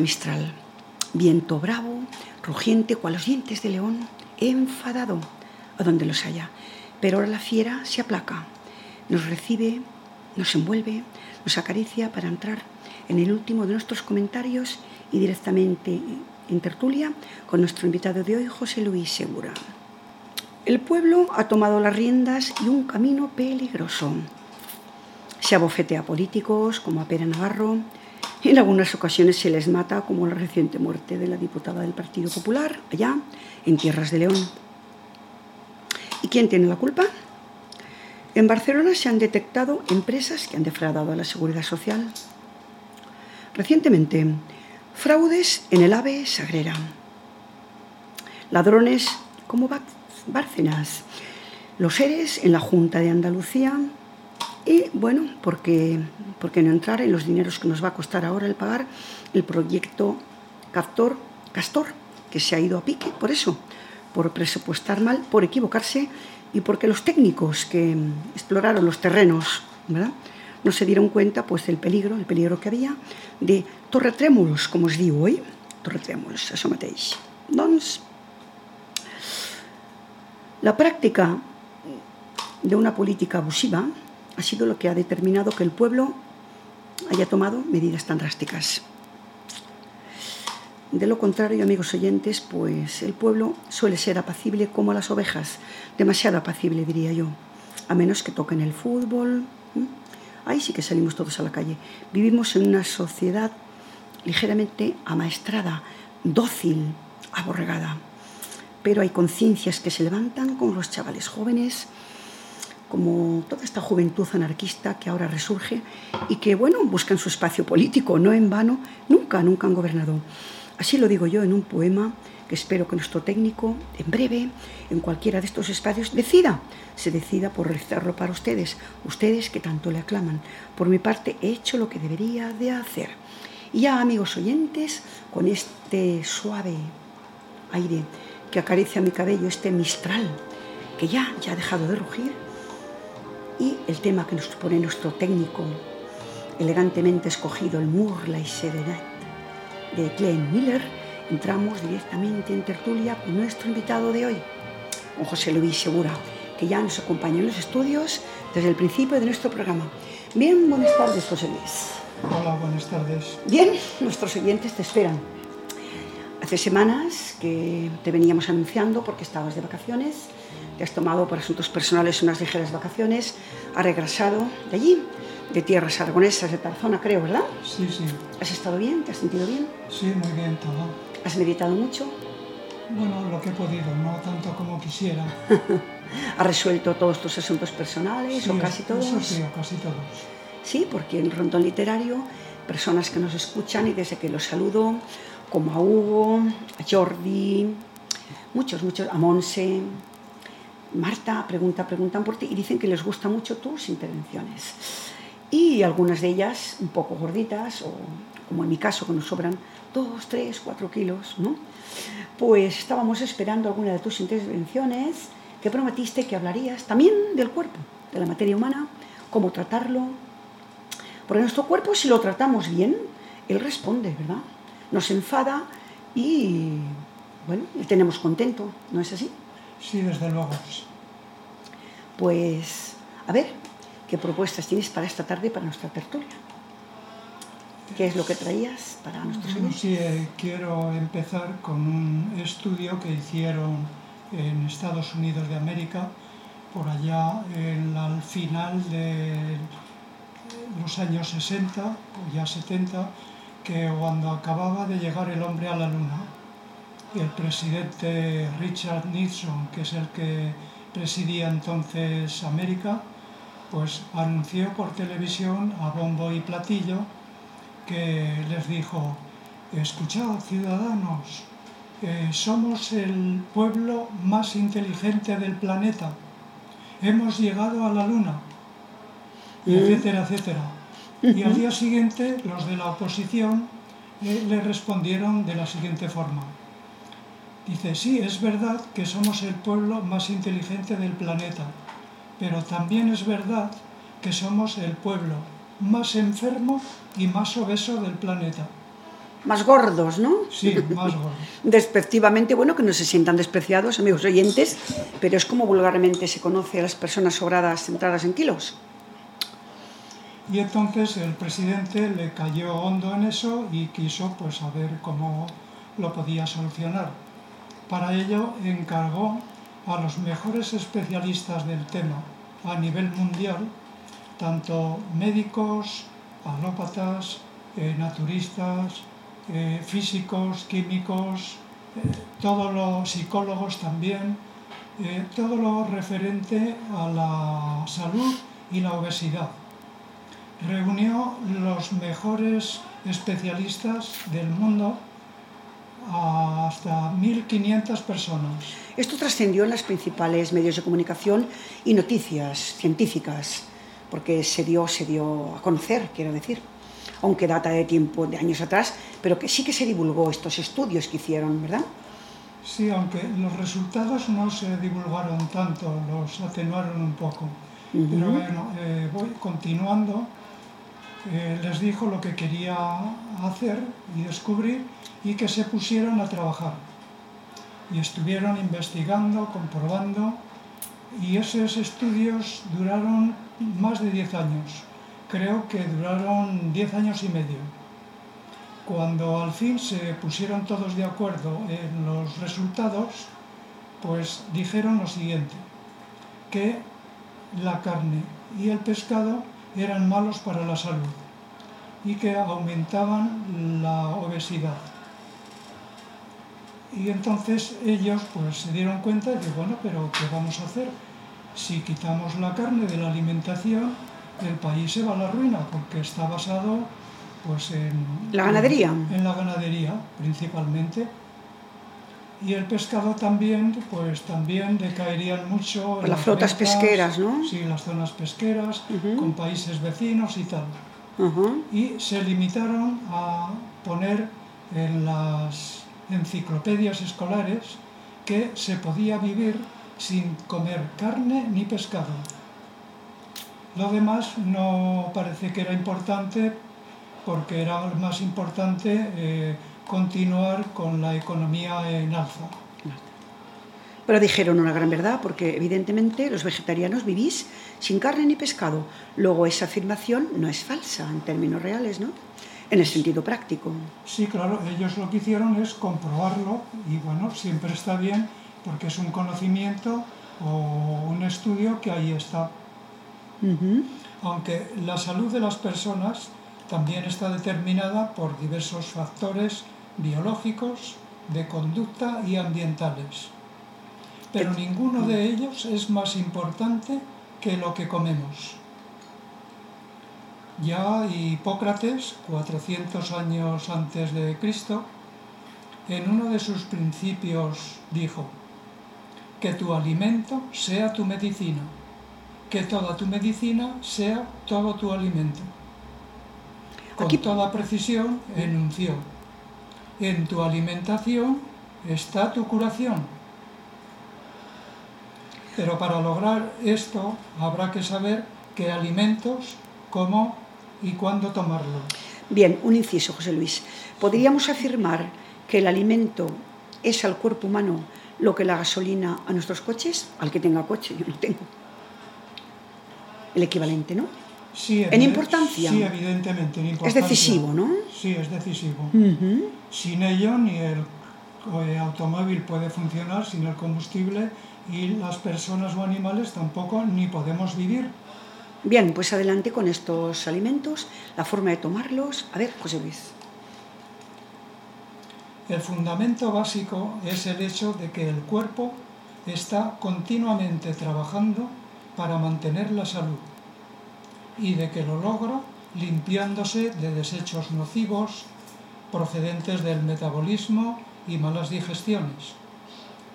Mistral, viento bravo, rugiente cual los dientes de león, enfadado a donde los haya. Pero ahora la fiera se aplaca, nos recibe, nos envuelve, nos acaricia para entrar en el último de nuestros comentarios y directamente en tertulia con nuestro invitado de hoy, José Luis Segura. El pueblo ha tomado las riendas y un camino peligroso. Se abofetea a políticos como a Pera Navarro, en algunas ocasiones se les mata, como la reciente muerte de la diputada del Partido Popular, allá en Tierras de León. ¿Y quién tiene la culpa? En Barcelona se han detectado empresas que han defraudado a la seguridad social. Recientemente, fraudes en el AVE Sagrera. Ladrones como Bárcenas. Los seres en la Junta de Andalucía y bueno, porque, porque no entrar en los dineros que nos va a costar ahora el pagar el proyecto Castor, Castor, que se ha ido a pique por eso, por presupuestar mal, por equivocarse y porque los técnicos que exploraron los terrenos, no se dieron cuenta pues del peligro, el peligro que había de torretrémolos, como os digo hoy, torretrémolos, eso mateix. Doncs, la práctica de una política abusiva ha sido lo que ha determinado que el pueblo haya tomado medidas tan drásticas. De lo contrario, amigos oyentes, pues el pueblo suele ser apacible como las ovejas, demasiado apacible diría yo, a menos que toquen el fútbol. Ahí sí que salimos todos a la calle. Vivimos en una sociedad ligeramente amaestrada, dócil, aborregada. Pero hay conciencias que se levantan con los chavales jóvenes, como toda esta juventud anarquista que ahora resurge y que, bueno, buscan su espacio político, no en vano, nunca, nunca han gobernado. Así lo digo yo en un poema que espero que nuestro técnico, en breve, en cualquiera de estos espacios, decida, se decida por realizarlo para ustedes, ustedes que tanto le aclaman. Por mi parte, he hecho lo que debería de hacer. Y ya, amigos oyentes, con este suave aire que acaricia mi cabello, este mistral, que ya, ya ha dejado de rugir, y el tema que nos pone nuestro técnico, elegantemente escogido, el Murla y Serenat de Glenn Miller, entramos directamente en tertulia con nuestro invitado de hoy, con José Luis Segura, que ya nos acompaña en los estudios desde el principio de nuestro programa. Bien, buenas tardes, José Luis. Hola, buenas tardes. Bien, nuestros oyentes te esperan. Hace semanas que te veníamos anunciando porque estabas de vacaciones te has tomado por asuntos personales unas ligeras vacaciones, has regresado de allí, de tierras aragonesas, de Tarzona, creo, ¿verdad? Sí, sí. ¿Has estado bien? ¿Te has sentido bien? Sí, muy bien todo. ¿Has meditado mucho? Bueno, lo que he podido, no tanto como quisiera. ¿Has resuelto todos tus asuntos personales sí, o casi todos? Eso sí, o casi todos. Sí, porque en rondón literario, personas que nos escuchan y desde que los saludo, como a Hugo, a Jordi, muchos, muchos, a Monse, Marta, pregunta, preguntan por ti y dicen que les gustan mucho tus intervenciones. Y algunas de ellas un poco gorditas, o como en mi caso, que nos sobran dos, tres, cuatro kilos, ¿no? Pues estábamos esperando alguna de tus intervenciones que prometiste que hablarías también del cuerpo, de la materia humana, cómo tratarlo. Porque nuestro cuerpo, si lo tratamos bien, él responde, ¿verdad? Nos enfada y, bueno, le tenemos contento, ¿no es así? Sí, desde luego. Pues, a ver, ¿qué propuestas tienes para esta tarde, para nuestra tertulia? ¿Qué es lo que traías para nuestros oyentes? Sí, eh, quiero empezar con un estudio que hicieron en Estados Unidos de América, por allá en, al final de los años 60 o ya 70, que cuando acababa de llegar el hombre a la luna, el presidente Richard Nixon, que es el que presidía entonces América, pues anunció por televisión a bombo y platillo que les dijo, escuchad ciudadanos, eh, somos el pueblo más inteligente del planeta, hemos llegado a la luna, etcétera, etcétera. Y al día siguiente los de la oposición eh, le respondieron de la siguiente forma. Dice, sí, es verdad que somos el pueblo más inteligente del planeta, pero también es verdad que somos el pueblo más enfermo y más obeso del planeta. más gordos, ¿no? Sí, más gordos. Despectivamente, bueno, que no se sientan despreciados, amigos oyentes, pero es como vulgarmente se conoce a las personas sobradas centradas en kilos. Y entonces el presidente le cayó hondo en eso y quiso pues saber cómo lo podía solucionar. Para ello encargó a los mejores especialistas del tema a nivel mundial, tanto médicos, alópatas, eh, naturistas, eh, físicos, químicos, eh, todos los psicólogos también, todo lo referente a la salud y la obesidad. Reunió los mejores especialistas del mundo hasta 1.500 personas. Esto trascendió en los principales medios de comunicación y noticias científicas, porque se dio, se dio a conocer, quiero decir, aunque data de tiempo, de años atrás, pero que sí que se divulgó estos estudios que hicieron, ¿verdad? Sí, aunque los resultados no se divulgaron tanto, los atenuaron un poco. Pero bueno, eh, voy continuando. Eh, les dijo lo que quería hacer y descubrir y que se pusieron a trabajar. Y estuvieron investigando, comprobando, y esos estudios duraron más de 10 años. Creo que duraron 10 años y medio. Cuando al fin se pusieron todos de acuerdo en los resultados, pues dijeron lo siguiente, que la carne y el pescado eran malos para la salud y que aumentaban la obesidad. Y entonces ellos pues se dieron cuenta de, bueno, pero ¿qué vamos a hacer? Si quitamos la carne de la alimentación, el país se va a la ruina, porque está basado pues en... La ganadería. En, la ganadería, principalmente. Y el pescado también, pues también decaerían mucho... las, flotas pesqueras, ¿no? Sí, las zonas pesqueras, con países vecinos y tal. Y se limitaron a poner en las enciclopedias escolares que se podía vivir sin comer carne ni pescado. Lo demás no parece que era importante porque era más importante eh, continuar con la economía en alza. Pero dijeron una gran verdad, porque evidentemente los vegetarianos vivís sin carne ni pescado. Luego esa afirmación no es falsa en términos reales, ¿no? En el sentido práctico. Sí, claro, ellos lo que hicieron es comprobarlo y bueno, siempre está bien porque es un conocimiento o un estudio que ahí está. Aunque la salud de las personas también está determinada por diversos factores biológicos, de conducta y ambientales. Pero ninguno de ellos es más importante que lo que comemos. Ya Hipócrates, 400 años antes de Cristo, en uno de sus principios dijo, que tu alimento sea tu medicina, que toda tu medicina sea todo tu alimento. Con toda precisión enunció, en tu alimentación está tu curación. Pero para lograr esto habrá que saber qué alimentos, cómo y cuándo tomarlo. Bien, un inciso, José Luis. ¿Podríamos afirmar que el alimento es al cuerpo humano lo que la gasolina a nuestros coches? Al que tenga coche, yo no tengo. El equivalente, ¿no? Sí, en importancia. Sí, evidentemente, en importancia. Es decisivo, ¿no? Sí, es decisivo. Sin ello ni el automóvil puede funcionar, sin el combustible, y las personas o animales tampoco ni podemos vivir Bien, pues adelante con estos alimentos, la forma de tomarlos. A ver, José Luis. El fundamento básico es el hecho de que el cuerpo está continuamente trabajando para mantener la salud y de que lo logra limpiándose de desechos nocivos procedentes del metabolismo y malas digestiones,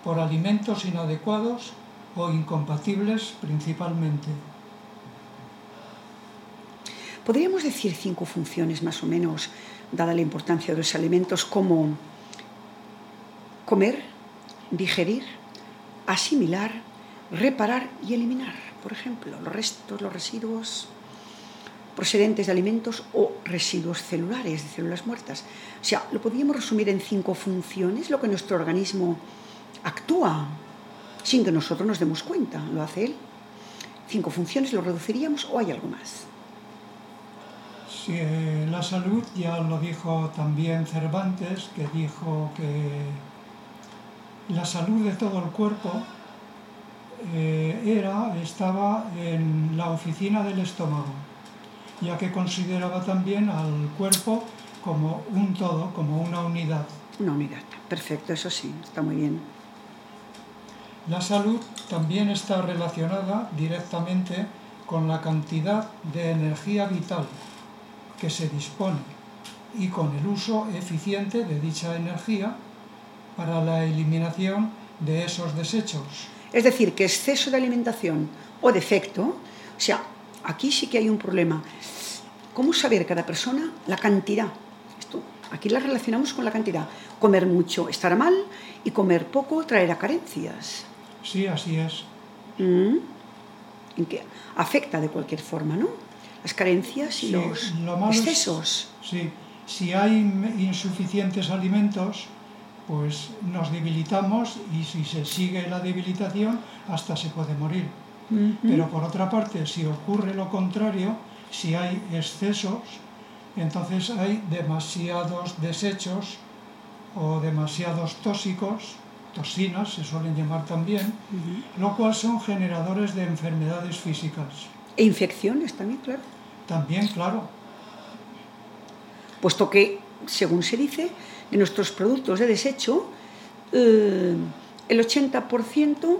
por alimentos inadecuados o incompatibles principalmente. Podríamos decir cinco funciones más o menos, dada la importancia de los alimentos, como comer, digerir, asimilar, reparar y eliminar, por ejemplo, los restos, los residuos. procedentes de alimentos o residuos celulares, de células muertas. O sea, lo podríamos resumir en cinco funciones, lo que nuestro organismo actúa sin que nosotros nos demos cuenta, lo hace él. Cinco funciones, ¿lo reduciríamos o hay algo más? Sí, eh, la salud ya lo dijo también Cervantes, que dijo que la salud de todo el cuerpo eh, era, estaba en la oficina del estómago, ya que consideraba también al cuerpo como un todo, como una unidad. Una unidad, perfecto, eso sí, está muy bien. La salud también está relacionada directamente con la cantidad de energía vital que se dispone y con el uso eficiente de dicha energía para la eliminación de esos desechos. Es decir, que exceso de alimentación o defecto, o sea, aquí sí que hay un problema. ¿Cómo saber cada persona la cantidad? Esto, aquí la relacionamos con la cantidad. Comer mucho estará mal y comer poco traerá carencias. Sí, así es. Mm. ¿En qué? Afecta de cualquier forma, ¿no? Las carencias y Sí, los lo malo es- excesos. Sí, si hay insuficientes alimentos, pues nos debilitamos y si se sigue la debilitación hasta se puede morir. Pero por otra parte, si ocurre lo contrario, si hay excesos, entonces hay demasiados desechos o demasiados tóxicos, toxinas se suelen llamar también, lo cual son generadores de enfermedades físicas. E infecciones también, claro. También, claro, Puesto que, según se dice, en nuestros productos de desecho, eh, el 80%,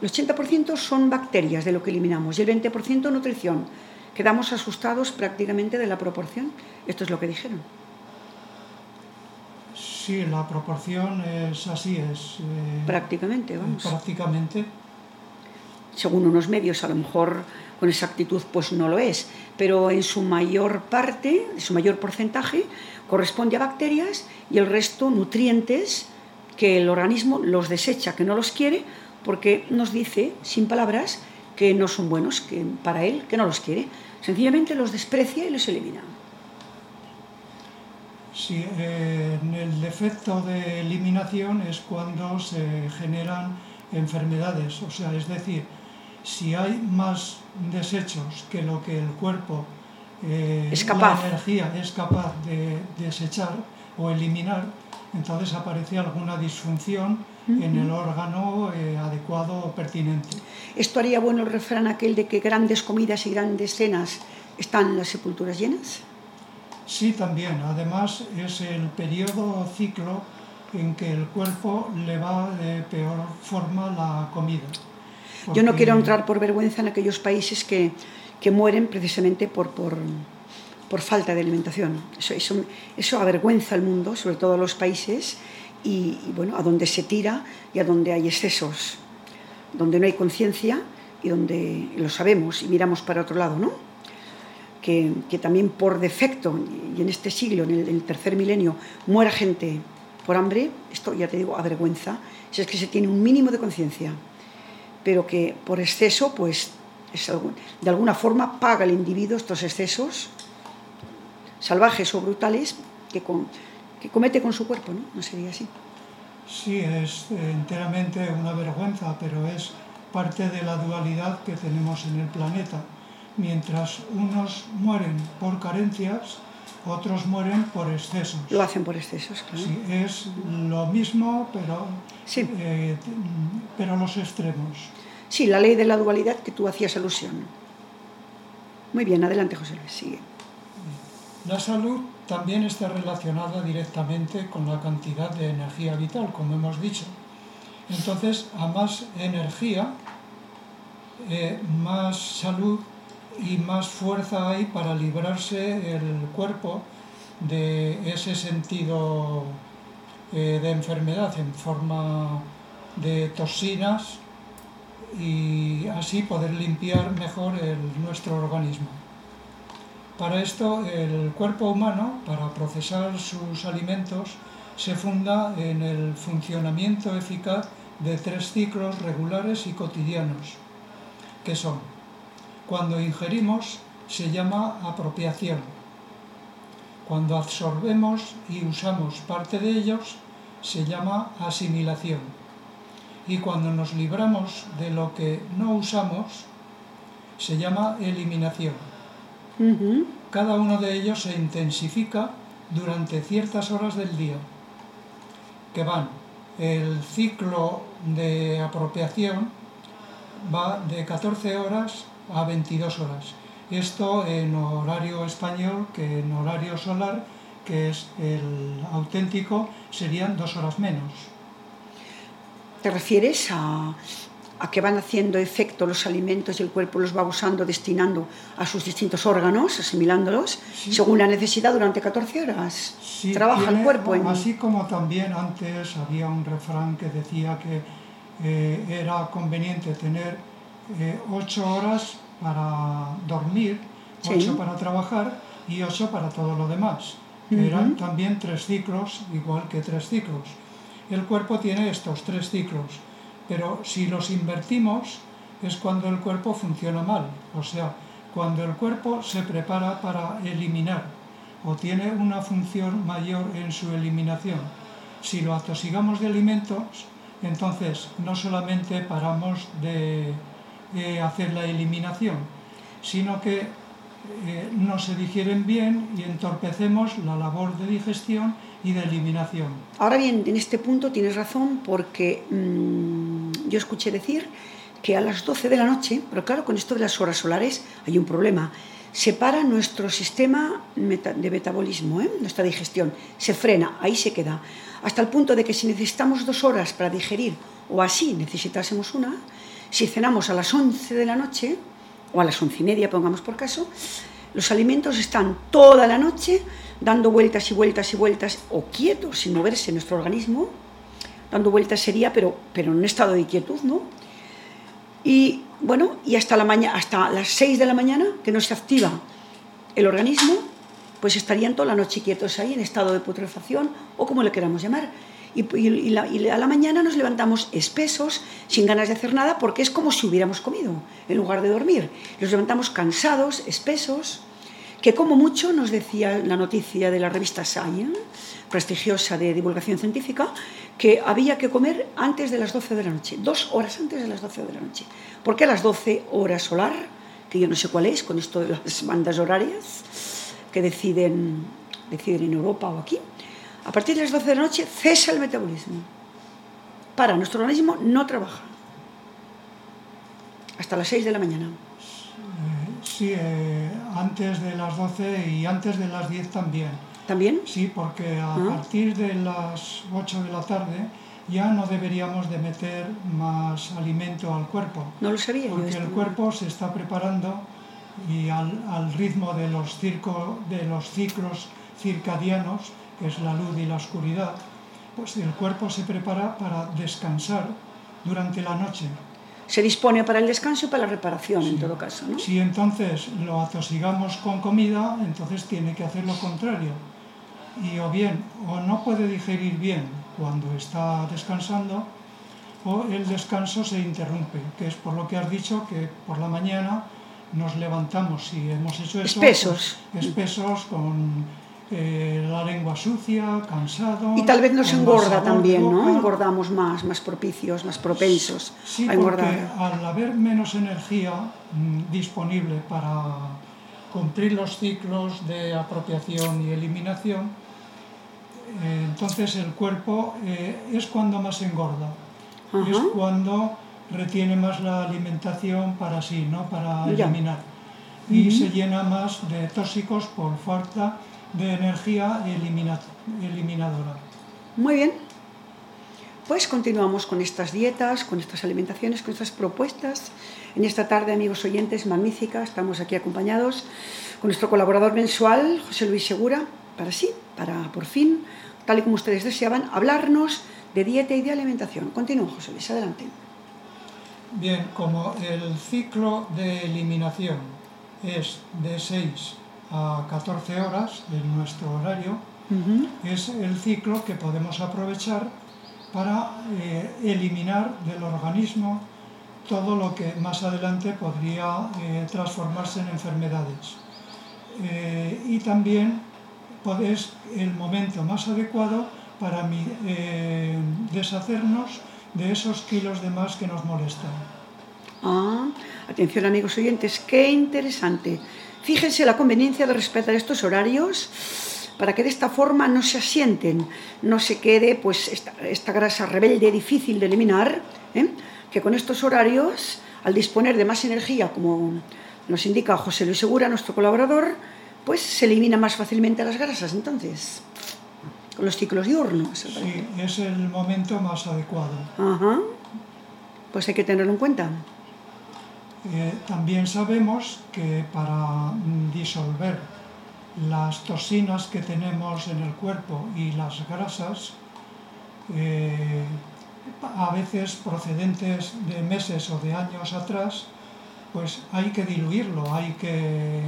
el 80% son bacterias de lo que eliminamos y el 20% nutrición. Quedamos asustados prácticamente de la proporción. Esto es lo que dijeron. Sí, la proporción es así, es eh, Prácticamente, vamos. prácticamente. Según unos medios, a lo mejor con exactitud pues no lo es, pero en su mayor parte, en su mayor porcentaje, corresponde a bacterias y el resto nutrientes que el organismo los desecha, que no los quiere, porque nos dice, sin palabras, que no son buenos, que para él, que no los quiere. Sencillamente los desprecia y los elimina. Sí, eh, el defecto de eliminación es cuando se generan enfermedades, o sea, es decir, si hay más desechos que lo que el cuerpo, eh, Es capaz. la energía es capaz de desechar o eliminar, entonces aparece alguna disfunción en el órgano eh, adecuado o pertinente. ¿Esto haría bueno el refrán aquel de que grandes comidas y grandes cenas están las sepulturas llenas? Sí, también. Además, es el periodo o ciclo en que el cuerpo le va de peor forma la comida. Yo no quiero entrar por vergüenza en aquellos países que, que mueren precisamente por, por, por falta de alimentación. Eso, eso, eso avergüenza al mundo, sobre todo a los países, y, y, bueno, a donde se tira y a donde hay excesos, donde no hay conciencia y donde lo sabemos y miramos para otro lado, ¿no? Que, que también por defecto, y en este siglo, en el, en el tercer milenio, muera gente por hambre, esto ya te digo, avergüenza, si es que se tiene un mínimo de conciencia pero que por exceso, pues es algún- de alguna forma paga el individuo estos excesos salvajes o brutales que, con- que comete con su cuerpo, ¿no? No sería así. Sí, es eh, enteramente una vergüenza, pero es parte de la dualidad que tenemos en el planeta. Mientras unos mueren por carencias, otros mueren por excesos. Lo hacen por excesos, claro. Sí, es lo mismo, pero, Sí. eh, pero los extremos. Sí, la ley de la dualidad que tú hacías alusión. Muy bien, adelante José Luis, sigue. La salud también está relacionada directamente con la cantidad de energía vital, como hemos dicho. Entonces, a más energía, eh, más salud y más fuerza hay para librarse el cuerpo de ese sentido eh, de enfermedad en forma de toxinas y así poder limpiar mejor nuestro organismo. Para esto, el cuerpo humano, para procesar sus alimentos, se funda en el funcionamiento eficaz de tres ciclos regulares y cotidianos, que son cuando ingerimos se llama apropiación. Cuando absorbemos y usamos parte de ellos, se llama asimilación. Y cuando nos libramos de lo que no usamos, se llama eliminación. Cada uno de ellos se intensifica durante ciertas horas del día, que van el ciclo de apropiación va de 14 horas a 22 horas. Esto en horario español, que en horario solar, que es el auténtico, serían dos horas menos. ¿Te refieres a, a que van haciendo efecto los alimentos y el cuerpo los va usando, destinando a sus distintos órganos, asimilándolos, según la necesidad durante 14 horas. Trabaja el cuerpo en... Así como también antes había un refrán que decía que eh, era conveniente tener eh, 8 horas para dormir, 8 para trabajar y 8 para todo lo demás. Eran también tres ciclos, igual que tres ciclos. El cuerpo tiene estos tres ciclos pero si los invertimos es cuando el cuerpo funciona mal, o sea, cuando el cuerpo se prepara para eliminar o tiene una función mayor en su eliminación. Si lo atosigamos de alimentos, entonces no solamente paramos de, hacer la eliminación, sino que eh, no se digieren bien y entorpecemos la labor de digestión y de eliminación. Ahora bien, en este punto tienes razón porque mm, yo escuché decir que a las 12 de la noche, pero claro, con esto de las horas solares hay un problema. Se para nuestro sistema de metabolismo, ¿eh? nuestra digestión, se frena, ahí se queda. Hasta el punto de que si necesitamos dos horas para digerir, o así necesitásemos una, si cenamos a las 11 de la noche, o a las once y media, pongamos por caso, los alimentos están toda la noche dando vueltas y vueltas y vueltas, o quietos, sin moverse nuestro organismo, dando vueltas sería, pero, pero en un estado de quietud, ¿no? Y bueno, y hasta, la mañana, hasta las 6 de la mañana, que no se activa el organismo, pues estarían toda la noche quietos ahí en estado de putrefacción o como le queramos llamar. Y, y, a la mañana nos levantamos espesos, sin ganas de hacer nada, porque es como si hubiéramos comido, en lugar de dormir. Nos levantamos cansados, espesos, que como mucho nos decía la noticia de la revista Science, prestigiosa de divulgación científica, que había que comer antes de las 12 de la noche, dos horas antes de las 12 de la noche. ¿Por qué a las 12 horas solar? Que yo no sé cuál es, con esto de las bandas horarias que deciden, deciden en Europa o aquí. A partir de las 12 de la noche cesa el metabolismo. Para, nuestro organismo no trabaja. Hasta las 6 de la mañana. Sí, eh, antes de las 12 y antes de las 10 también. ¿También? Sí, porque a ah. partir de las 8 de la tarde ya no deberíamos de meter más alimento al cuerpo. No lo sabía. Porque el cuerpo se está preparando y al, ritmo de los, de los ciclos circadianos, que es la luz y la oscuridad, pues el cuerpo se prepara para descansar durante la noche se dispone para el descanso y para la reparación en todo caso. ¿no? Si entonces lo atosigamos con comida, entonces tiene que hacer lo contrario. Y o bien, o no puede digerir bien cuando está descansando, o el descanso se interrumpe, que es por lo que has dicho que por la mañana nos levantamos y hemos hecho eso. Espesos. Pues, espesos con eh, la lengua sucia, cansado. Y tal vez nos engorda también, ¿no? Engordamos más, más propicios, más propensos sí, a engordar. Porque al haber menos energía mm, disponible para cumplir los ciclos de apropiación y eliminación, eh, entonces el cuerpo eh, es cuando más engorda, es cuando retiene más la alimentación para sí, ¿no? Para eliminar. Y se llena más de tóxicos por falta de energía eliminadora. Muy bien. Pues continuamos con estas dietas, con estas alimentaciones, con estas propuestas. En esta tarde, amigos oyentes, magnífica, estamos aquí acompañados con nuestro colaborador mensual, José Luis Segura, para sí, para por fin, tal y como ustedes deseaban, hablarnos de dieta y de alimentación. Continúa, José Luis, adelante. Bien, como el ciclo de eliminación es de 6 a 14 horas de nuestro horario, es el ciclo que podemos aprovechar para eh, eliminar del organismo todo lo que más adelante podría eh, transformarse en enfermedades. Eh, y también es el momento más adecuado para eh, deshacernos de esos kilos de más que nos molestan. Ah, atención amigos oyentes, qué interesante. Fíjense la conveniencia de respetar estos horarios para que de esta forma no se asienten, no se quede pues esta, grasa rebelde difícil de eliminar, ¿eh? que con estos horarios, al disponer de más energía, como nos indica José Luis Segura, nuestro colaborador, pues se elimina más fácilmente las grasas. Entonces, con los ciclos diurnos. Sí, es el momento más adecuado. Ajá. Pues hay que tenerlo en cuenta. Eh, también sabemos que para disolver las toxinas que tenemos en el cuerpo y las grasas, eh, a veces procedentes de meses o de años atrás, pues hay que diluirlo, hay que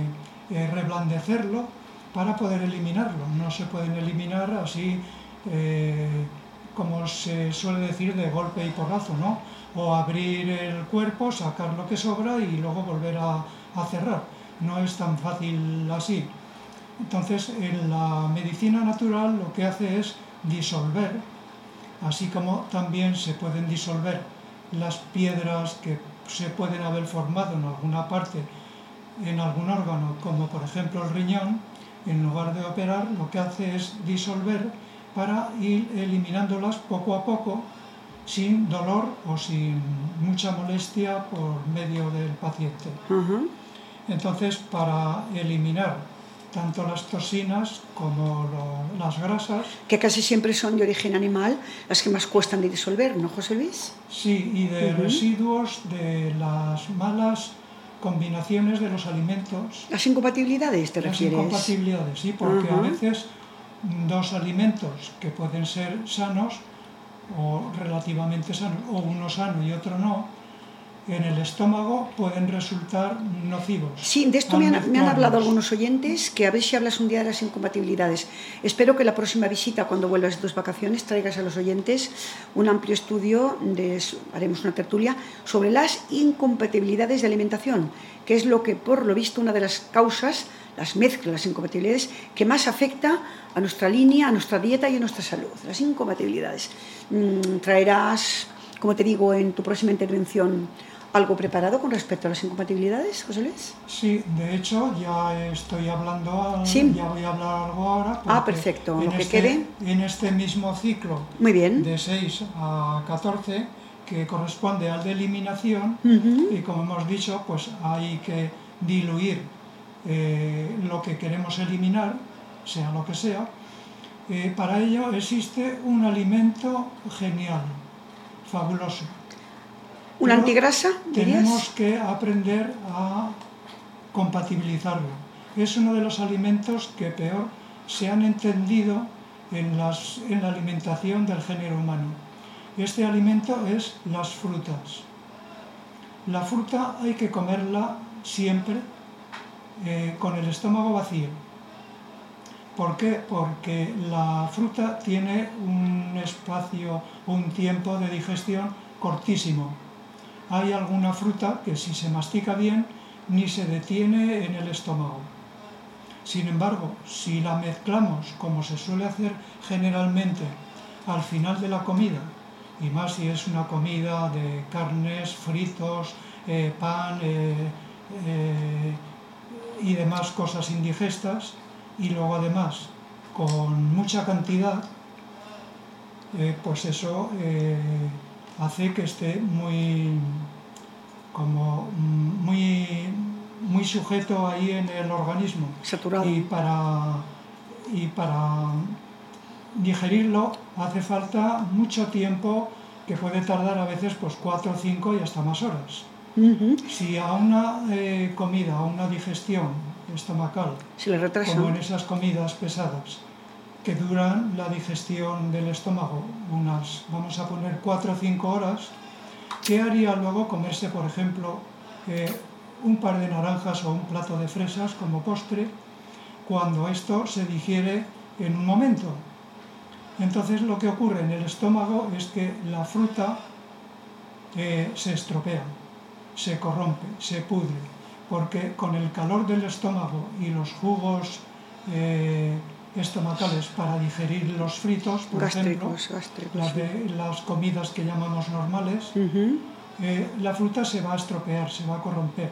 eh, reblandecerlo para poder eliminarlo. No se pueden eliminar así como se suele decir de golpe y porrazo, ¿no? O abrir el cuerpo, sacar lo que sobra y luego volver a, cerrar. No es tan fácil así. Entonces, en la medicina natural lo que hace es disolver así como también se pueden disolver las piedras que se pueden haber formado en alguna parte, en algún órgano, como por ejemplo el riñón, en lugar de operar, lo que hace es disolver para ir eliminándolas poco a poco, sin dolor o sin mucha molestia por medio del paciente. Entonces, para eliminar tanto las toxinas como las grasas. Que casi siempre son de origen animal, las que más cuestan de disolver, ¿no, José Luis? Sí, y de residuos de las malas combinaciones de los alimentos. ¿Las incompatibilidades te refieres? Las incompatibilidades, sí, porque a veces dos alimentos que pueden ser sanos o relativamente sanos, o uno sano y otro no, en el estómago pueden resultar nocivos. Sí, de esto me han, hablado algunos oyentes, que a ver si hablas un día de las incompatibilidades. Espero que la próxima visita, cuando vuelvas de tus vacaciones, traigas a los oyentes un amplio estudio, de, haremos una tertulia, sobre las incompatibilidades de alimentación, que es lo que, por lo visto, una de las causas, las mezclas, las incompatibilidades, que más afecta a nuestra línea, a nuestra dieta y a nuestra salud. Las incompatibilidades. Mm, traerás, como te digo, en tu próxima intervención algo preparado con respecto a las incompatibilidades, José Luis? Sí, de hecho ya estoy hablando, ya voy a hablar algo ahora. Ah, perfecto, lo que este, quede. En este mismo ciclo Muy bien. de 6 a 14, que corresponde al de eliminación, y como hemos dicho, pues hay que diluir eh, lo que queremos eliminar, sea lo que sea. Eh, para ello existe un alimento genial, fabuloso, ¿Una antigrasa? Tenemos que aprender a compatibilizarlo. Es uno de los alimentos que peor se han entendido en, las, en la alimentación del género humano. Este alimento es las frutas. La fruta hay que comerla siempre eh, con el estómago vacío. ¿Por qué? Porque la fruta tiene un espacio, un tiempo de digestión cortísimo hay alguna fruta que si se mastica bien ni se detiene en el estómago. Sin embargo, si la mezclamos como se suele hacer generalmente al final de la comida, y más si es una comida de carnes, fritos, eh, pan eh, y demás cosas indigestas, y luego además con mucha cantidad, pues eso hace que esté muy, como muy, muy sujeto ahí en el organismo. Saturado. Y para, y para digerirlo hace falta mucho tiempo que puede tardar a veces pues cuatro, cinco y hasta más horas. Si a una eh, comida, a una digestión estomacal, Se le como en esas comidas pesadas, que duran la digestión del estómago unas, vamos a poner, 4 o 5 horas, ¿qué haría luego comerse, por ejemplo, eh, un par de naranjas o un plato de fresas como postre cuando esto se digiere en un momento? Entonces lo que ocurre en el estómago es que la fruta eh, se estropea. Se corrompe, se pudre, porque con el calor del estómago y los jugos eh, estomacales para digerir los fritos, por ejemplo, las, de, las comidas que llamamos normales, eh, la fruta se va a estropear, se va a corromper,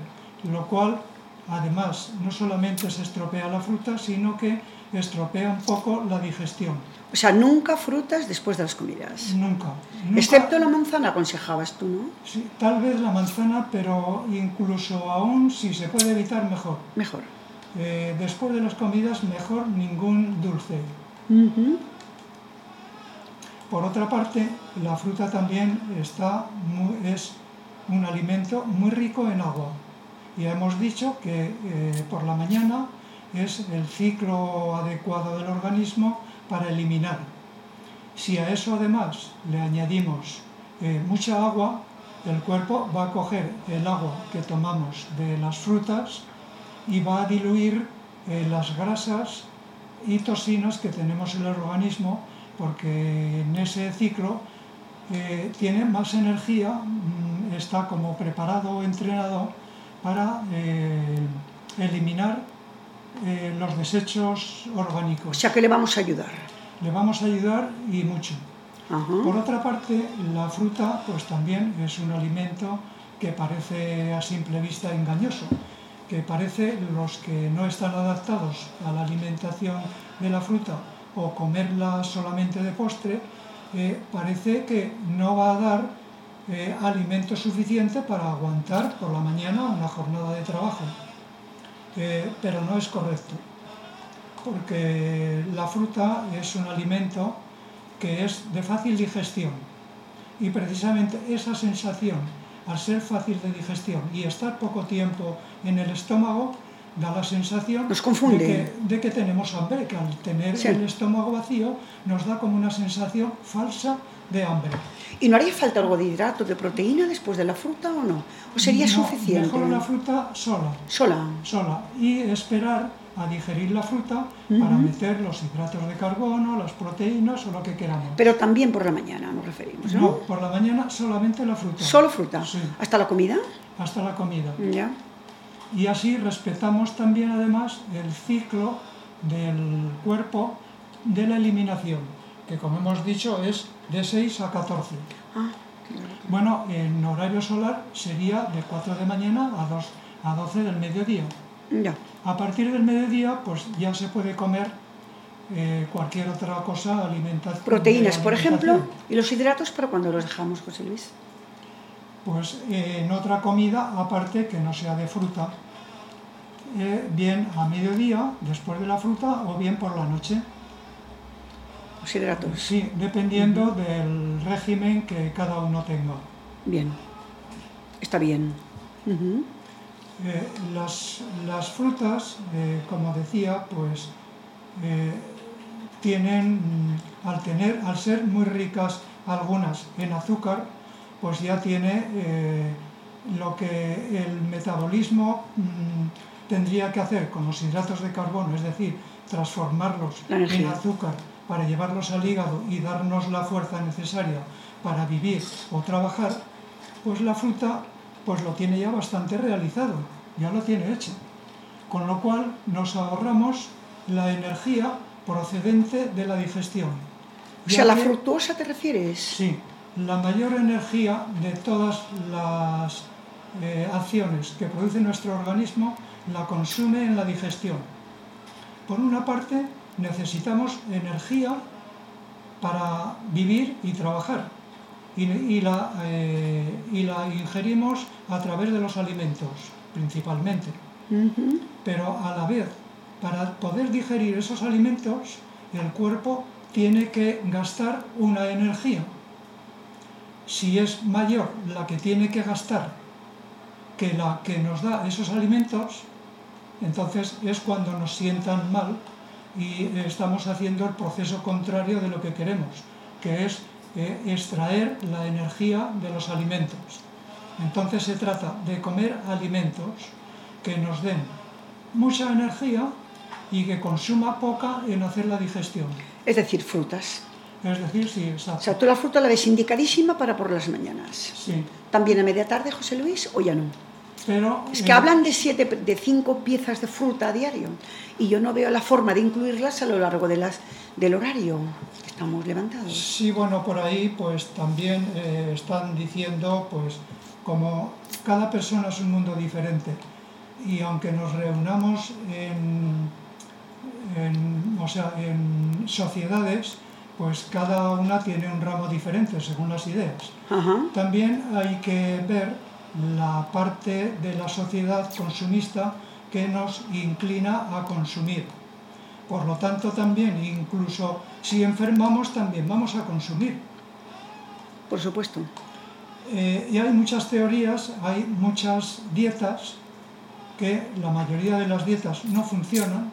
lo cual además no solamente se estropea la fruta, sino que estropea un poco la digestión. O sea, nunca frutas después de las comidas. Nunca. nunca- Excepto la manzana, aconsejabas tú, ¿no? sí, tal vez la manzana, pero incluso aún si se puede evitar, mejor. Mejor. Eh, después de las comidas, mejor ningún dulce. Por otra parte, la fruta también está es un alimento muy rico en agua. Ya hemos dicho que eh, por la mañana es el ciclo adecuado del organismo para eliminar. Si a eso además le añadimos eh, mucha agua, el cuerpo va a coger el agua que tomamos de las frutas y va a diluir eh, las grasas y toxinas que tenemos en el organismo porque en ese ciclo eh, tiene más energía, mm, está como preparado o entrenado para eliminar eh, los desechos O orgánicos. sea, que le vamos a ayudar. Le vamos a ayudar y mucho. Ajá. Por otra parte, la fruta pues también es un alimento que parece a simple vista engañoso, que parece los que no están adaptados a la alimentación de la fruta o comerla solamente de postre, eh, parece que no va a dar eh, alimento suficiente para aguantar por la mañana una jornada de trabajo. Pero no es correcto porque la fruta es un alimento que es de fácil digestión y precisamente esa sensación al ser fácil de digestión y estar poco tiempo en el estómago da la sensación Nos confunde. De, que, de que tenemos hambre, que al tener Sí. el estómago vacío nos da como una sensación falsa de hambre. ¿Y no haría falta algo de hidrato, de proteína después de la fruta o no? ¿O sería No, suficiente? Mejor la fruta sola. Sola. sola y esperar a digerir la fruta para meter los hidratos de carbono, las proteínas o lo que queramos. Pero también por la mañana nos referimos, ¿no? no, por la mañana solamente la fruta. Solo fruta. Sí, ¿Hasta la comida? hasta la comida. Ya. Y así respetamos también además el ciclo del cuerpo de la eliminación, que como hemos dicho es de 6 a 14. Ah, Bueno, en horario solar sería de 4 de mañana a, 2, a 12 del mediodía. ya. A partir del mediodía, pues ya se puede comer eh, cualquier otra cosa alimentación. Proteínas, por ejemplo, y los hidratos para cuando los dejamos, José Luis. Pues eh, en otra comida, aparte que no sea de fruta, eh, bien a mediodía, después de la fruta, o bien por la noche. Los hidratos. Sí, dependiendo del régimen que cada uno tenga. Bien. Está bien. Eh, las, las frutas, como decía, pues tienen, al, tener, al ser muy ricas algunas en azúcar, pues ya tiene eh, lo que el metabolismo mm, tendría que hacer con los hidratos de carbono, es decir, transformarlos en azúcar para llevarlos al hígado y darnos la fuerza necesaria para vivir o trabajar, pues la fruta pues lo tiene ya bastante realizado, ya lo tiene hecho. Con lo cual nos ahorramos la energía procedente de la digestión. O sea, la que- fructuosa te refieres. Sí, la mayor energía de todas las eh, acciones que produce nuestro organismo la consume en la digestión. Por una parte, necesitamos energía para vivir y trabajar y, y la, eh, y la ingerimos a través de los alimentos, principalmente. Pero a la vez, para poder digerir esos alimentos, el cuerpo tiene que gastar una energía. Si es mayor la que tiene que gastar que la que nos da esos alimentos, entonces es cuando nos sientan mal y estamos haciendo el proceso contrario de lo que queremos, que es eh, extraer la energía de los alimentos. Entonces se trata de comer alimentos que nos den mucha energía y que consuma poca en hacer la digestión. Es decir, frutas. Es decir, sí, O exacto. sea, tú la fruta la ves indicadísima para por las mañanas. Sí, ¿También a media tarde, José Luis, o ya no? pero... Es que eh, hablan de siete, de cinco piezas de fruta a diario y yo no veo la forma de incluirlas a lo largo de las, del horario que estamos levantados. Sí, bueno, por ahí pues también eh, están diciendo pues como cada persona es un mundo diferente y aunque nos reunamos en, en, o sea, en sociedades, pues cada una tiene un ramo diferente según las ideas. Ajá. También hay que ver la parte de la sociedad consumista que nos inclina a consumir. Por lo tanto, también, incluso si enfermamos, también vamos a consumir. Por supuesto. Eh, y hay muchas teorías, hay muchas dietas, que la mayoría de las dietas no funcionan.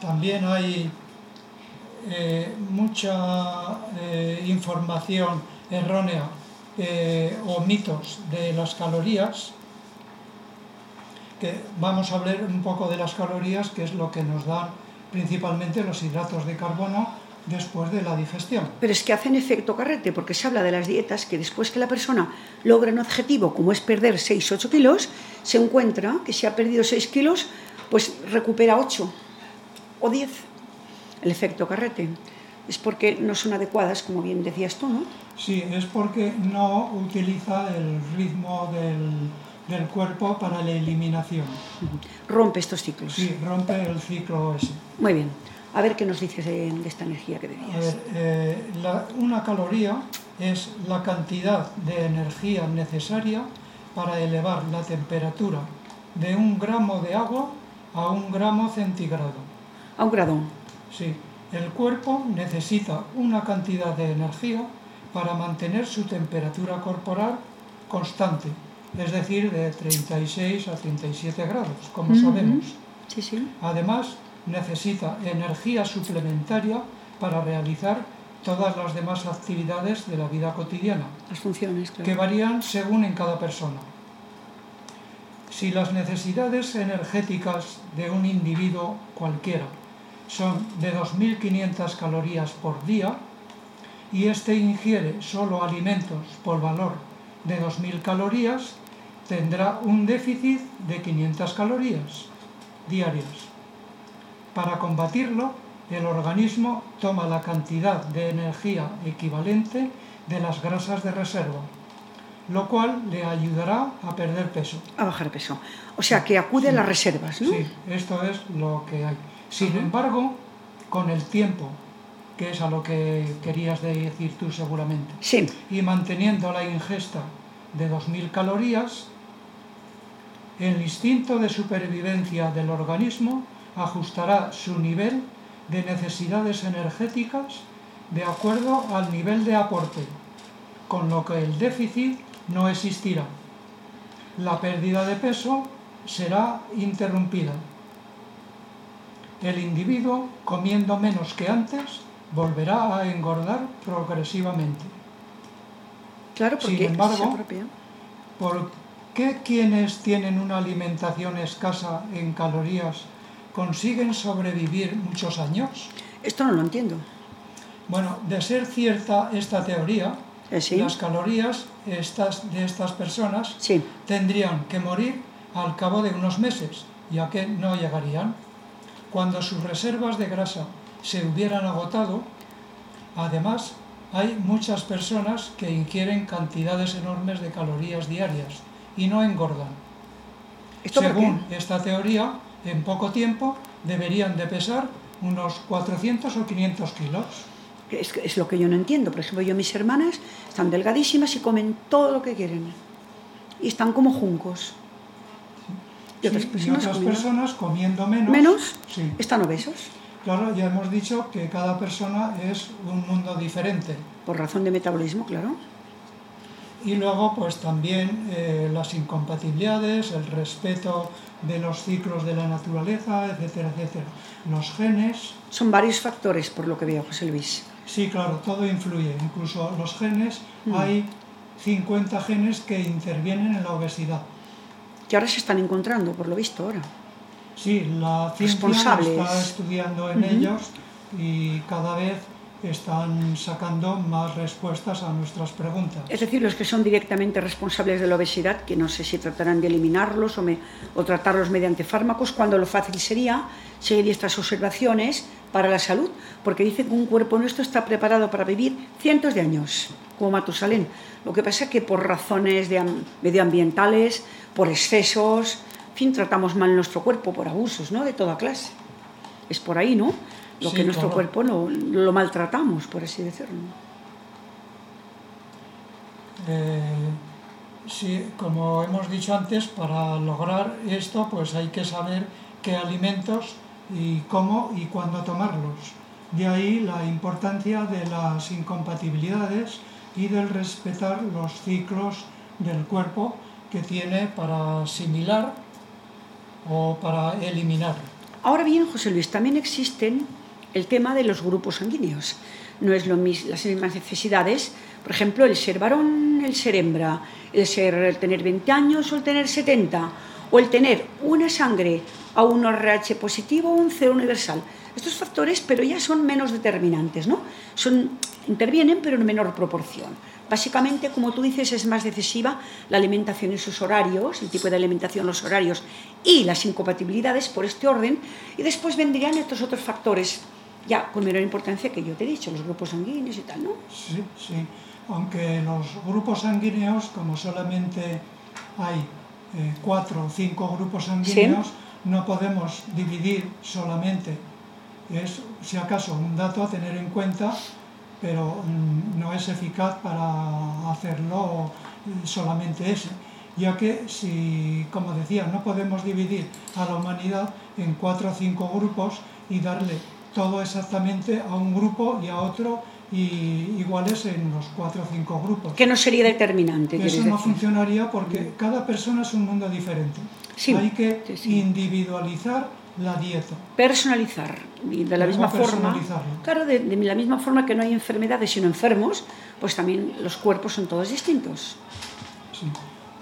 También hay eh, mucha eh, información errónea eh, o mitos de las calorías, que vamos a hablar un poco de las calorías, que es lo que nos dan principalmente los hidratos de carbono después de la digestión. Pero es que hacen efecto carrete, porque se habla de las dietas que después que la persona logra un objetivo, como es perder 6 8 kilos, se encuentra que si ha perdido 6 kilos, pues recupera 8 o 10. El efecto carrete. Es porque no son adecuadas, como bien decías tú, ¿no? Sí, es porque no utiliza el ritmo del, del cuerpo para la eliminación. Rompe estos ciclos. Sí, rompe el ciclo ese. Muy bien. A ver qué nos dices de, de esta energía que A decías. ver, eh, la- una caloría es la cantidad de energía necesaria para elevar la temperatura de un gramo de agua a un gramo centígrado. A un grado. Sí, el cuerpo necesita una cantidad de energía para mantener su temperatura corporal constante, es decir, de 36 a 37 grados, como sabemos. Sí, sí. Además, necesita energía suplementaria para realizar todas las demás actividades de la vida cotidiana, Las funciones, claro. que varían según en cada persona. Si las necesidades energéticas de un individuo cualquiera son de 2.500 calorías por día y éste ingiere solo alimentos por valor de 2.000 calorías, tendrá un déficit de 500 calorías diarias. Para combatirlo, el organismo toma la cantidad de energía equivalente de las grasas de reserva, lo cual le ayudará a perder peso. A bajar peso. O sea, que acude a las reservas, ¿no? Sí, esto es lo que hay. Sin embargo, con el tiempo, que es a lo que querías decir tú seguramente, Sí. y manteniendo la ingesta de 2.000 calorías, el instinto de supervivencia del organismo ajustará su nivel de necesidades energéticas de acuerdo al nivel de aporte, con lo que el déficit no existirá. La pérdida de peso será interrumpida. El individuo, comiendo menos que antes, volverá a engordar progresivamente. Claro, Sin porque embargo, se apropia. ¿Por qué quienes tienen una alimentación escasa en calorías consiguen sobrevivir muchos años? Esto no lo entiendo. Bueno, de ser cierta esta teoría, ¿Eh, sí? las calorías estas, de estas personas Sí. tendrían que morir al cabo de unos meses, ya que no llegarían. Cuando sus reservas de grasa se hubieran agotado, además hay muchas personas que ingieren cantidades enormes de calorías diarias y no engordan. ¿Esto por Según esta teoría, en poco tiempo deberían de pesar unos 400 o 500 kilos. Es, es lo que yo no entiendo. Por ejemplo, yo mis hermanas están delgadísimas y comen todo lo que quieren. Y están como juncos. Y otras Sí, personas, otras comiendo personas comiendo menos. menos Sí. están obesos. Claro, ya hemos dicho que cada persona es un mundo diferente. Por razón de metabolismo, claro. Y luego, pues también eh, las incompatibilidades, el respeto de los ciclos de la naturaleza, etcétera, etcétera. Los genes, Son varios factores, por lo que veo, José Luis. sí, claro, todo influye. Incluso los genes, Mm. hay 50 genes que intervienen en la obesidad. Que ahora se están encontrando, por lo visto, ahora. Sí, la ciencia está estudiando en ellos y cada vez están sacando más respuestas a nuestras preguntas. Es decir, los que son directamente responsables de la obesidad, que no sé si tratarán de eliminarlos o, me, o tratarlos mediante fármacos, cuando lo fácil sería seguir estas observaciones para la salud, porque dice que un cuerpo nuestro está preparado para vivir cientos de años, como Matusalén. Lo que pasa es que por razones de, medioambientales, por excesos, en fin, tratamos mal nuestro cuerpo por abusos, ¿no? De toda clase. Es por ahí, ¿no? lo que nuestro cuerpo no, lo maltratamos, por así decirlo. Eh, sí, como hemos dicho antes, para lograr esto pues hay que saber qué alimentos y cómo y cuándo tomarlos. De ahí la importancia de las incompatibilidades y del respetar los ciclos del cuerpo que tiene para asimilar o para eliminar. Ahora bien, José Luis, también existen el tema de los grupos sanguíneos. No es lo mismo, las mismas necesidades, por ejemplo, el ser varón, el ser hembra, el ser el tener 20 años o el tener 70, o el tener una sangre a un RH positivo o un cero universal. Estos factores, pero ya son menos determinantes, ¿no? Son, intervienen, pero en menor proporción. Básicamente, como tú dices, es más decisiva la alimentación y sus horarios, el tipo de alimentación, los horarios y las incompatibilidades por este orden, y después vendrían estos otros factores ya con menor importancia que yo te he dicho, los grupos sanguíneos y tal, ¿no? Sí, sí. Aunque los grupos sanguíneos, como solamente hay eh, cuatro o cinco grupos sanguíneos, no podemos dividir solamente. Es, si acaso, un dato a tener en cuenta, pero mm, no es eficaz para hacerlo solamente ese ya que si, como decía, no podemos dividir a la humanidad en cuatro o cinco grupos y darle todo exactamente a un grupo y a otro y iguales en los cuatro o cinco grupos. Que no sería determinante. Eso no funcionaría porque cada persona es un mundo diferente. Hay que individualizar la dieta. Personalizar. Y de la misma forma. Claro, de, de, la misma forma que no hay enfermedades sino enfermos, pues también los cuerpos son todos distintos. Sí.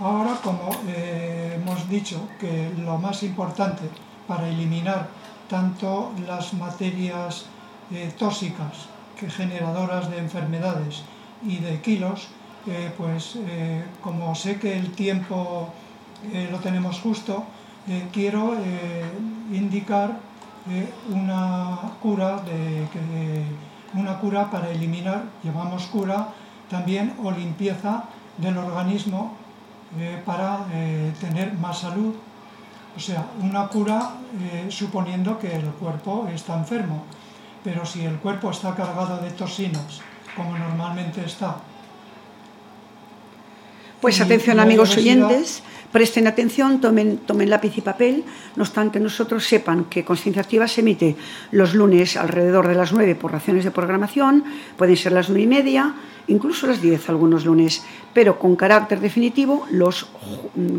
Ahora, como eh, hemos dicho que lo más importante para eliminar tanto las materias eh, tóxicas que generadoras de enfermedades y de kilos, eh, pues eh, como sé que el tiempo lo tenemos justo, quiero indicar una cura de, una cura para eliminar, llamamos cura también o limpieza del organismo para tener más salud o sea, una cura eh, suponiendo que el cuerpo está enfermo. Pero si el cuerpo está cargado de toxinas, como normalmente está. Pues atención amigos oyentes, presten atención, tomen, tomen lápiz y papel. No obstante, nosotros sepan que Conciencia Activa se emite los lunes alrededor de las 9 por razones de programación, pueden ser las 9 y media, incluso las 10 algunos lunes, pero con carácter definitivo los,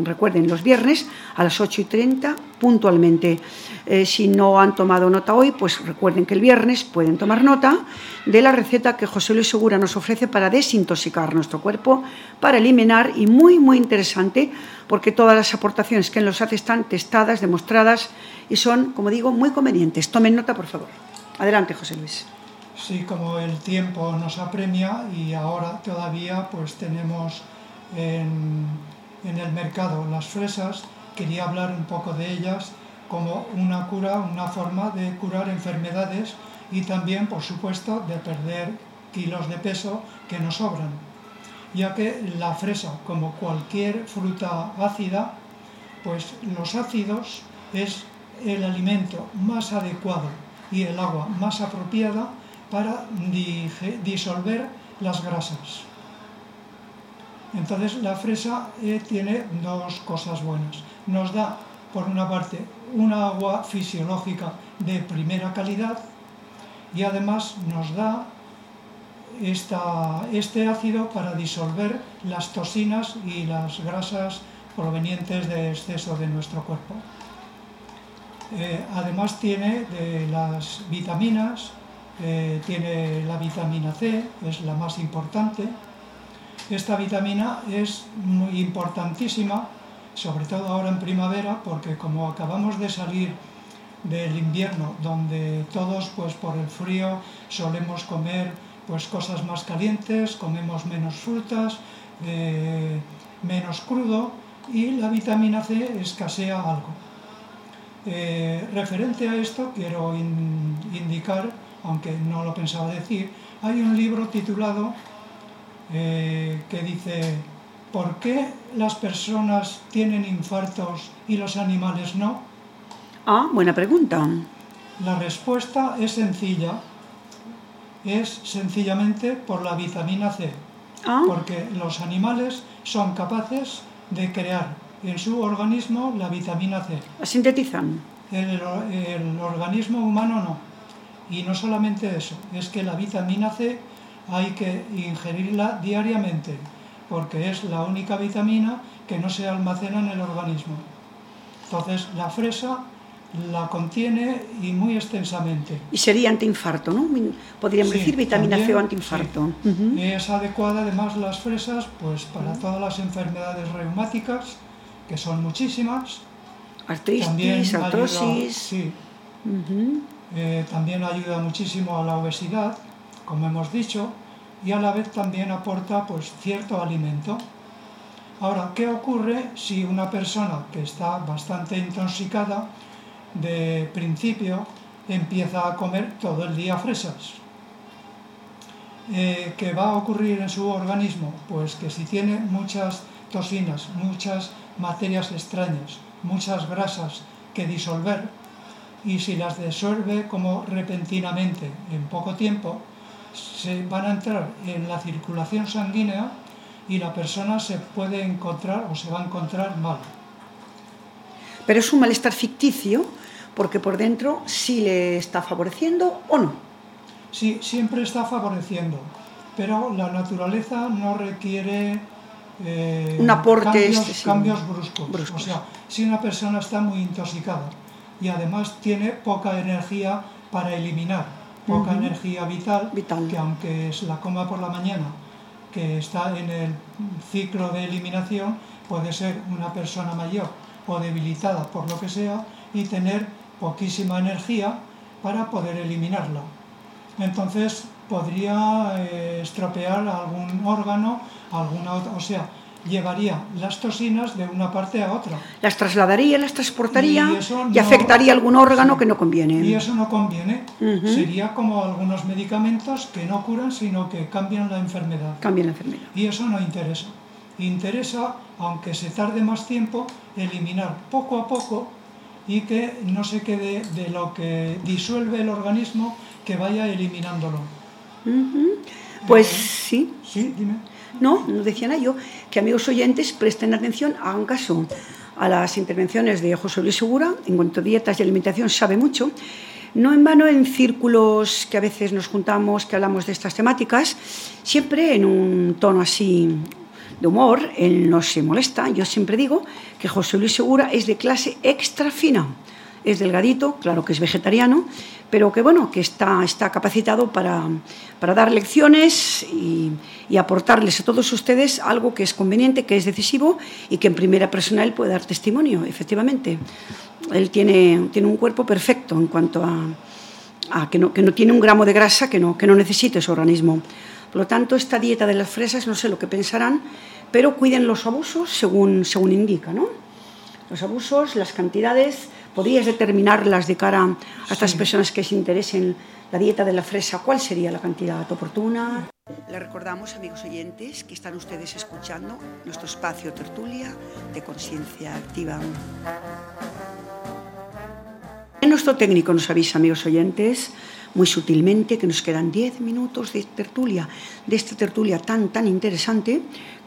recuerden, los viernes a las 8 y 30 puntualmente. Eh, si no han tomado nota hoy, pues recuerden que el viernes pueden tomar nota de la receta que José Luis Segura nos ofrece para desintoxicar nuestro cuerpo, para eliminar y muy, muy interesante, porque todas las aportaciones que él nos hace están testadas, demostradas y son, como digo, muy convenientes. Tomen nota, por favor. Adelante, José Luis. Sí, como el tiempo nos apremia y ahora todavía pues tenemos en, el mercado las fresas, quería hablar un poco de ellas como una cura, una forma de curar enfermedades y también, por supuesto, de perder kilos de peso que nos sobran, ya que la fresa, como cualquier fruta ácida, pues los ácidos es el alimento más adecuado y el agua más apropiada para disolver las grasas. Entonces la fresa eh, tiene dos cosas buenas. Nos da, por una parte, un agua fisiológica de primera calidad y además nos da este ácido para disolver las toxinas y las grasas provenientes de exceso de nuestro cuerpo. Eh, además tiene de las vitaminas, eh, tiene la vitamina C, es la más importante. Esta vitamina es muy importantísima, sobre todo ahora en primavera, porque como acabamos de salir del invierno, donde todos pues por el frío solemos comer pues cosas más calientes, comemos menos frutas, menos crudo y la vitamina C escasea algo. Eh, referente a esto quiero indicar, aunque no lo pensaba decir, hay un libro titulado eh, que dice ¿por qué las personas tienen infartos y los animales no? Ah, buena pregunta. La respuesta es sencilla. Es sencillamente por la vitamina C. Ah. Porque los animales son capaces de crear en su organismo la vitamina C. ¿La sintetizan? El, el organismo humano no. Y no solamente eso, es que la vitamina C hay que ingerirla diariamente porque es la única vitamina que no se almacena en el organismo. Entonces, la fresa la contiene y muy extensamente. Y sería antiinfarto, ¿no? Podríamos decir vitamina C o antiinfarto. Es adecuada además las fresas pues para todas las enfermedades reumáticas, que son muchísimas. Artritis, artrosis. sí. Eh, también ayuda muchísimo a la obesidad, como hemos dicho y a la vez también aporta pues, cierto alimento. Ahora, ¿qué ocurre si una persona que está bastante intoxicada de principio empieza a comer todo el día fresas? Eh, ¿Qué va a ocurrir en su organismo? Pues que si tiene muchas toxinas, muchas materias extrañas, muchas grasas que disolver, y si las disuelve como repentinamente en poco tiempo, se van a entrar en la circulación sanguínea y la persona se puede encontrar o se va a encontrar mal. Pero es un malestar ficticio porque por dentro sí le está favoreciendo o no. Sí, siempre está favoreciendo, pero la naturaleza no requiere eh, un aporte cambios, bruscos. bruscos. O sea, si una persona está muy intoxicada y además tiene poca energía para eliminar, poca energía vital, que aunque se la coma por la mañana, que está en el ciclo de eliminación, puede ser una persona mayor o debilitada por lo que sea y tener poquísima energía para poder eliminarla. Entonces podría eh, estropear algún órgano, alguna o sea, llevaría las toxinas de una parte a otra. Las trasladaría, las transportaría y, afectaría algún órgano que no conviene. Y eso no conviene. Sería como algunos medicamentos que no curan, sino que cambian la enfermedad. Cambian la enfermedad. Y eso no interesa. Interesa, aunque se tarde más tiempo, eliminar poco a poco y que no se quede de lo que disuelve el organismo, que vaya eliminándolo. Pues sí. Sí, dime. No, no decía nada yo. Que amigos oyentes presten atención, hagan caso a las intervenciones de José Luis Segura. En cuanto a dietas y alimentación sabe mucho. No en vano en círculos que a veces nos juntamos, que hablamos de estas temáticas, siempre en un tono así de humor, él no se molesta. Yo siempre digo que José Luis Segura es de clase extra fina. Es delgadito, claro que es vegetariano, pero que bueno, que está, está capacitado para, para dar lecciones y, aportarles a todos ustedes algo que es conveniente, que es decisivo y que en primera persona él puede dar testimonio, efectivamente. Él tiene, tiene un cuerpo perfecto en cuanto a, a que, no, que no tiene un gramo de grasa que no, que no necesite su organismo. Por lo tanto, esta dieta de las fresas, no sé lo que pensarán, pero cuiden los abusos según, según indica, ¿no? Los abusos, las cantidades ¿Podrías determinarlas de cara a estas personas que se interesen la dieta de la fresa? ¿Cuál sería la cantidad oportuna? Les recordamos, amigos oyentes, que están ustedes escuchando nuestro espacio tertulia de conciencia activa. Nuestro técnico nos avisa, amigos oyentes, muy sutilmente que nos quedan 10 minutos de tertulia, de esta tertulia tan, tan interesante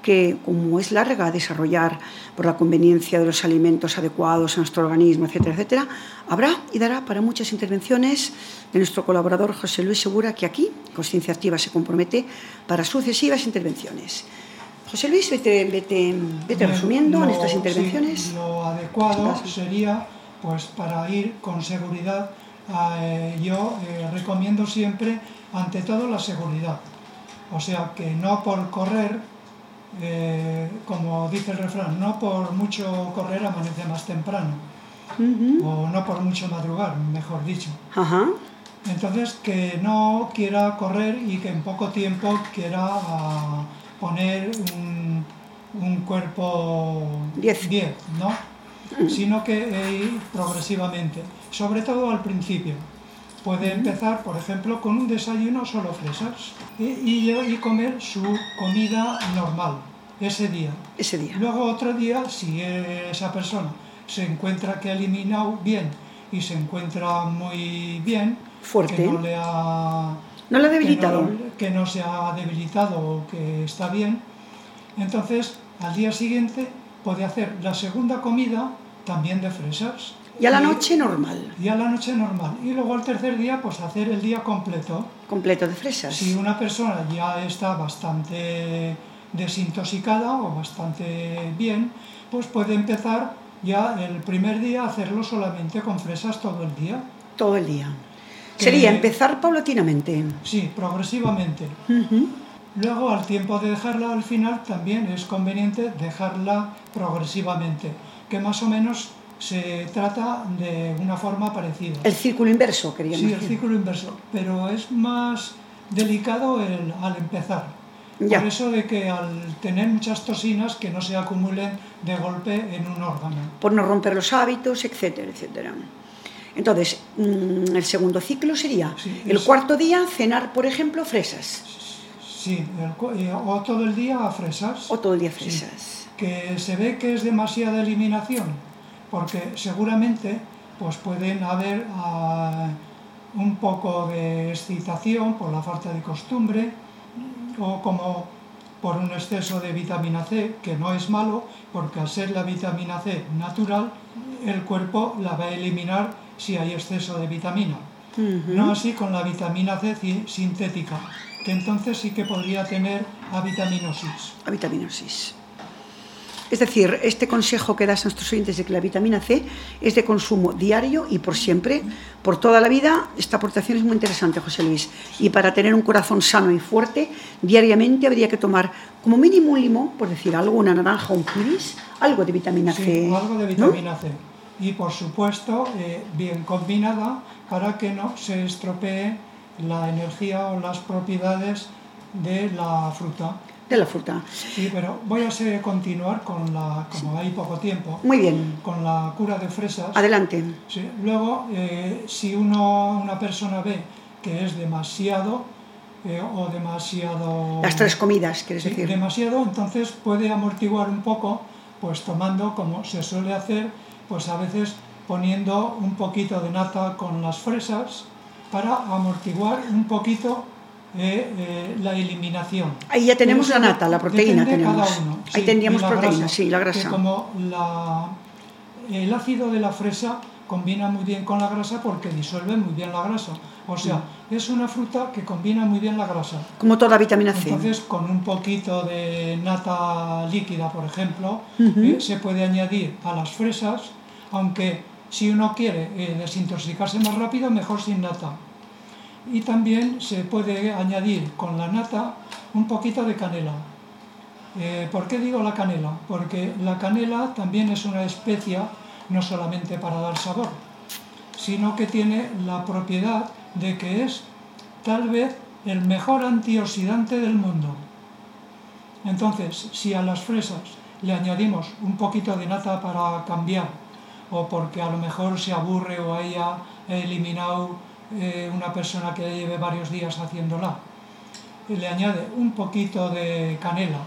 que, como es larga, desarrollar por la conveniencia de los alimentos adecuados a nuestro organismo, etcétera, etcétera, habrá y dará para muchas intervenciones de nuestro colaborador José Luis Segura, que aquí, Conciencia Activa, se compromete para sucesivas intervenciones. José Luis, vete, vete, resumiendo en estas intervenciones. lo adecuado sería, pues para ir con seguridad, eh, yo eh, recomiendo siempre, ante todo, la seguridad. O sea, que no por correr eh, como dice el refrán, no por mucho correr amanece más temprano. o no por mucho madrugar, mejor dicho. Entonces, que no quiera correr y que en poco tiempo quiera ah, poner un, un cuerpo Diez. 10, ¿no? Sino que eh, progresivamente, sobre todo al principio. Puede empezar, por ejemplo, con un desayuno solo fresas y, y, y comer su comida normal ese día. Ese día. Luego otro día, si esa persona se encuentra que ha eliminado bien y se encuentra muy bien, Fuerte. que no le ha No lo ha debilitado. que no, que no se ha debilitado o que está bien, entonces al día siguiente puede hacer la segunda comida también de fresas. Y a la noche normal. Y a la noche normal. Y luego al tercer día, pues hacer el día completo. Completo de fresas. Si una persona ya está bastante desintoxicada o bastante bien, pues puede empezar ya el primer día a hacerlo solamente con fresas todo el día. Todo el día. Sería empezar paulatinamente. Sí, progresivamente. Luego, al tiempo de dejarla al final, también es conveniente dejarla progresivamente, que más o menos se trata de una forma parecida. El círculo inverso, queríamos Sí, el decir. círculo inverso, pero es más delicado el- al empezar. Ya. Por eso de que al tener muchas toxinas que no se acumulen de golpe en un órgano. Por no romper los hábitos, etcétera, etcétera. Entonces, mm, el segundo ciclo sería Sí, el es- cuarto día cenar, por ejemplo, fresas. Sí, el eh, o todo el día fresas. O todo el día Sí. fresas. que se ve que es demasiada eliminación, porque seguramente pues pueden haber ah, un poco de excitación por la falta de costumbre o como por un exceso de vitamina C, que no es malo, porque al ser la vitamina C natural, el cuerpo la va a eliminar si hay exceso de vitamina. No así con la vitamina C sintética, que entonces sí que podría tener avitaminosis. La vitaminosis. Es decir, este consejo que das a nuestros oyentes de que la vitamina C es de consumo diario y por siempre, por toda la vida, esta aportación es muy interesante, José Luis. Y para tener un corazón sano y fuerte, diariamente habría que tomar como mínimo un limón, por decir algo, una naranja, un kiwis, algo de vitamina Sí, C. algo de ¿no? vitamina C. Y por supuesto, eh, bien combinada para que no se estropee la energía o las propiedades de la fruta. De la fruta. Sí, pero voy a se- continuar con la, como hay poco tiempo, Muy bien. con la cura de fresas. Adelante. Sí, Luego, eh, si uno, una persona ve que es demasiado eh, o demasiado... Las tres comidas, quieres Sí, decir. demasiado, entonces puede amortiguar un poco, pues tomando, como se suele hacer, pues a veces poniendo un poquito de nata con las fresas para amortiguar un poquito eh, eh, la eliminación. Ahí ya tenemos la nata, la proteína tenemos. cada uno, Ahí sí, tendríamos proteína, grasa, sí, la que grasa. como la, el ácido de la fresa combina muy bien con la grasa porque disuelve muy bien la grasa. O sea, Mm. es una fruta que combina muy bien la grasa. Como toda vitamina C. Entonces, con un poquito de nata líquida, por ejemplo, eh, se puede añadir a las fresas, aunque si uno quiere eh, desintoxicarse más rápido, mejor sin nata. Y también se puede añadir con la nata un poquito de canela. Eh, ¿Por qué digo la canela? Porque la canela también es una especia no solamente para dar sabor, sino que tiene la propiedad de que es tal vez el mejor antioxidante del mundo. Entonces, si a las fresas le añadimos un poquito de nata para cambiar, o porque a lo mejor se aburre o haya eliminado eh, una persona que lleve varios días haciéndola, le añade un poquito de canela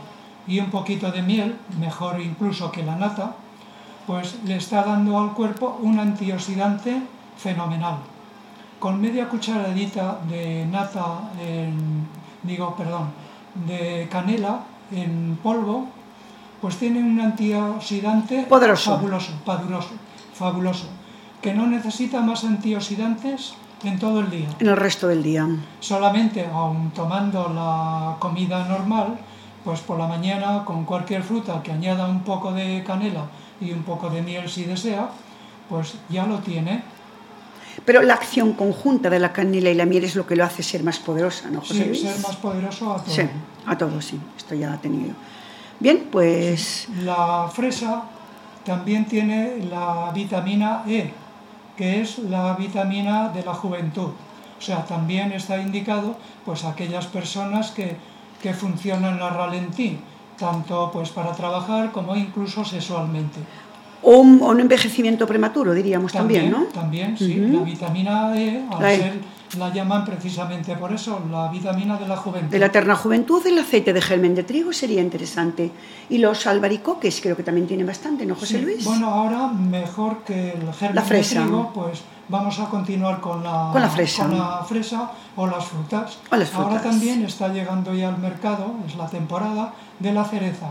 y un poquito de miel, mejor incluso que la nata, pues le está dando al cuerpo un antioxidante fenomenal. Con media cucharadita de nata, en- digo, perdón, de canela en polvo, pues tiene un antioxidante Poderoso. fabuloso, fabuloso, fabuloso, que no necesita más antioxidantes en todo el día En el resto del día. solamente aun tomando la comida normal, pues por la mañana con cualquier fruta que añada un poco de canela y un poco de miel si desea, pues ya lo tiene. Pero la acción conjunta de la canela y la miel es lo que lo hace ser más poderosa, ¿no, José Sí, Luis? ser más poderoso a todo. Sí, a todos, sí. Esto ya ha tenido. Bien, pues La fresa también tiene la vitamina E, que es la vitamina de la juventud. O sea, también está indicado pues aquellas personas que, que funcionan a ralentí, tanto pues para trabajar como incluso sexualmente. O un, o un envejecimiento prematuro, diríamos también, ¿no? También, sí. La vitamina E, al La E. ser, la llaman precisamente por eso, la vitamina de la juventud. De la eterna juventud, el aceite de germen de trigo sería interesante. Y los albaricoques creo que también tienen bastante, ¿no, José Sí, Luis? Bueno, ahora mejor que el germen La fresa. de trigo, pues vamos a continuar con la, Con la fresa. con la fresa o las frutas. O las Ahora frutas. también está llegando ya al mercado, es la temporada de la cereza.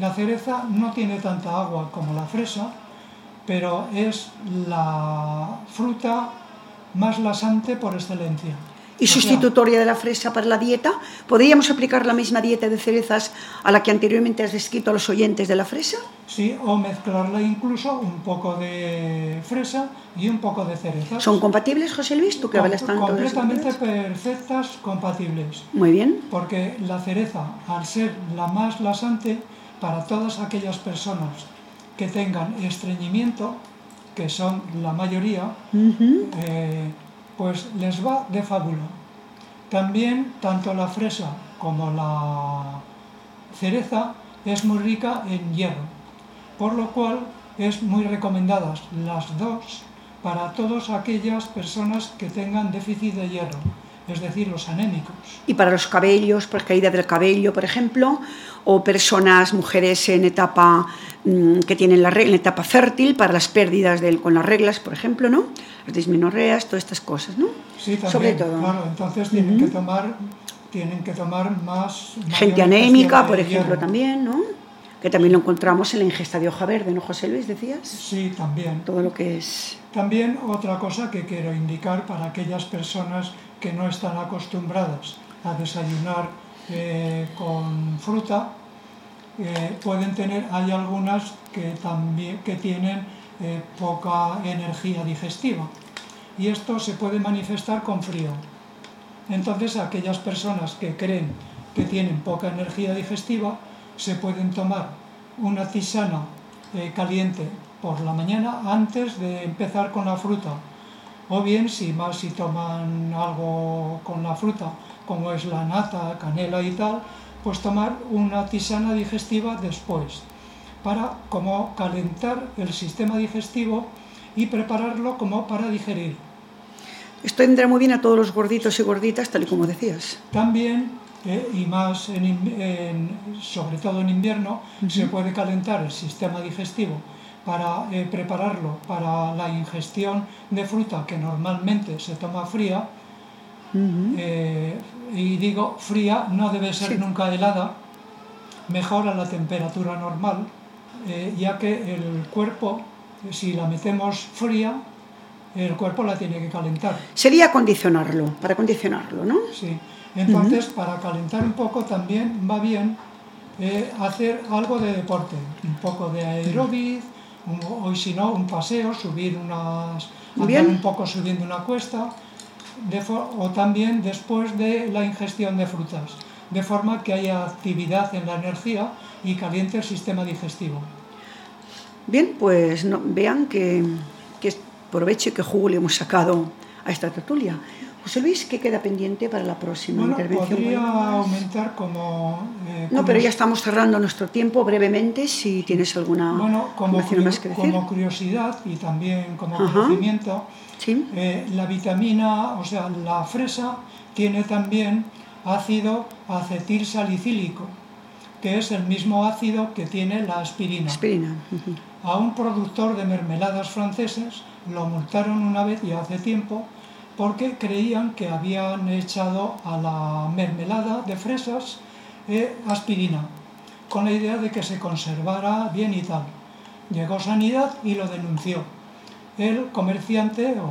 La cereza no tiene tanta agua como la fresa, pero es la fruta más lasante por excelencia. y O sea, sustitutoria de la fresa para la dieta. ¿Podríamos aplicar la misma dieta de cerezas a la que anteriormente has descrito a los oyentes de la fresa? Sí, o mezclarla incluso un poco de fresa y un poco de cereza. ¿Son compatibles, José Luis? Tú que hablas tanto completamente perfectas, compatibles. Muy bien. Porque la cereza, al ser la más lasante, para todas aquellas personas que tengan estreñimiento, que son la mayoría, eh, pues les va de fábula. También tanto la fresa como la cereza es muy rica en hierro, por lo cual es muy recomendadas las dos para todas aquellas personas que tengan déficit de hierro, es decir, los anémicos. Y para los cabellos, por caída del cabello, por ejemplo, o personas, mujeres en etapa mm, que tienen la regla, en etapa fértil, para las pérdidas del, con las reglas, por ejemplo, ¿no? Las dismenorreas, todas estas cosas, ¿no? Sí, también, Sobre todo. claro, entonces tienen que tomar tienen que tomar más Gente anémica, por ejemplo, hierro. también, ¿no? Que también lo encontramos en la ingesta de hoja verde, ¿no, José Luis? Decías. Sí, también. Todo lo que es. También otra cosa que quiero indicar para aquellas personas que no están acostumbradas a desayunar con fruta, eh, pueden tener, hay algunas que también que tienen eh, poca energía digestiva y esto se puede manifestar con frío. Entonces aquellas personas que creen que tienen poca energía digestiva se pueden tomar una tisana eh, caliente por la mañana antes de empezar con la fruta. O bien, si más si toman algo con la fruta, como es la nata, canela y tal, pues tomar una tisana digestiva después, para como calentar el sistema digestivo y prepararlo como para digerir. Esto vendrá muy bien a todos los gorditos y gorditas, tal y como decías. También, eh, y más en- sobre todo en invierno, se puede calentar el sistema digestivo para eh, prepararlo para la ingestión de fruta que normalmente se toma fría. Eh, y digo fría, no debe ser Sí. nunca helada, mejor a la temperatura normal, eh, ya que el cuerpo, si la metemos fría, el cuerpo la tiene que calentar. Sería acondicionarlo, para acondicionarlo, ¿no? Sí. Entonces, para calentar un poco también va bien eh, hacer algo de deporte, un poco de aeróbic, o si no, un paseo, subir unas, andar Bien. un poco subiendo una cuesta, de o también después de la ingestión de frutas, de forma que haya actividad en la energía y caliente el sistema digestivo. Bien, pues no- vean que, que provecho y que jugo le hemos sacado a esta tertulia. José Luis, ¿qué queda pendiente para la próxima Bueno, intervención? podría más. aumentar como... eh, No, pero ya estamos cerrando nuestro tiempo brevemente, si tienes alguna Bueno, como, información curio- más que decir. como curiosidad y también como Ajá. conocimiento, Sí. eh, la vitamina, o sea, la fresa tiene también ácido acetil salicílico, que es el mismo ácido que tiene la aspirina. A un productor de mermeladas franceses lo multaron una vez y hace tiempo porque creían que habían echado a la mermelada de fresas eh, aspirina, con la idea de que se conservara bien y tal. Llegó Sanidad y lo denunció. El comerciante o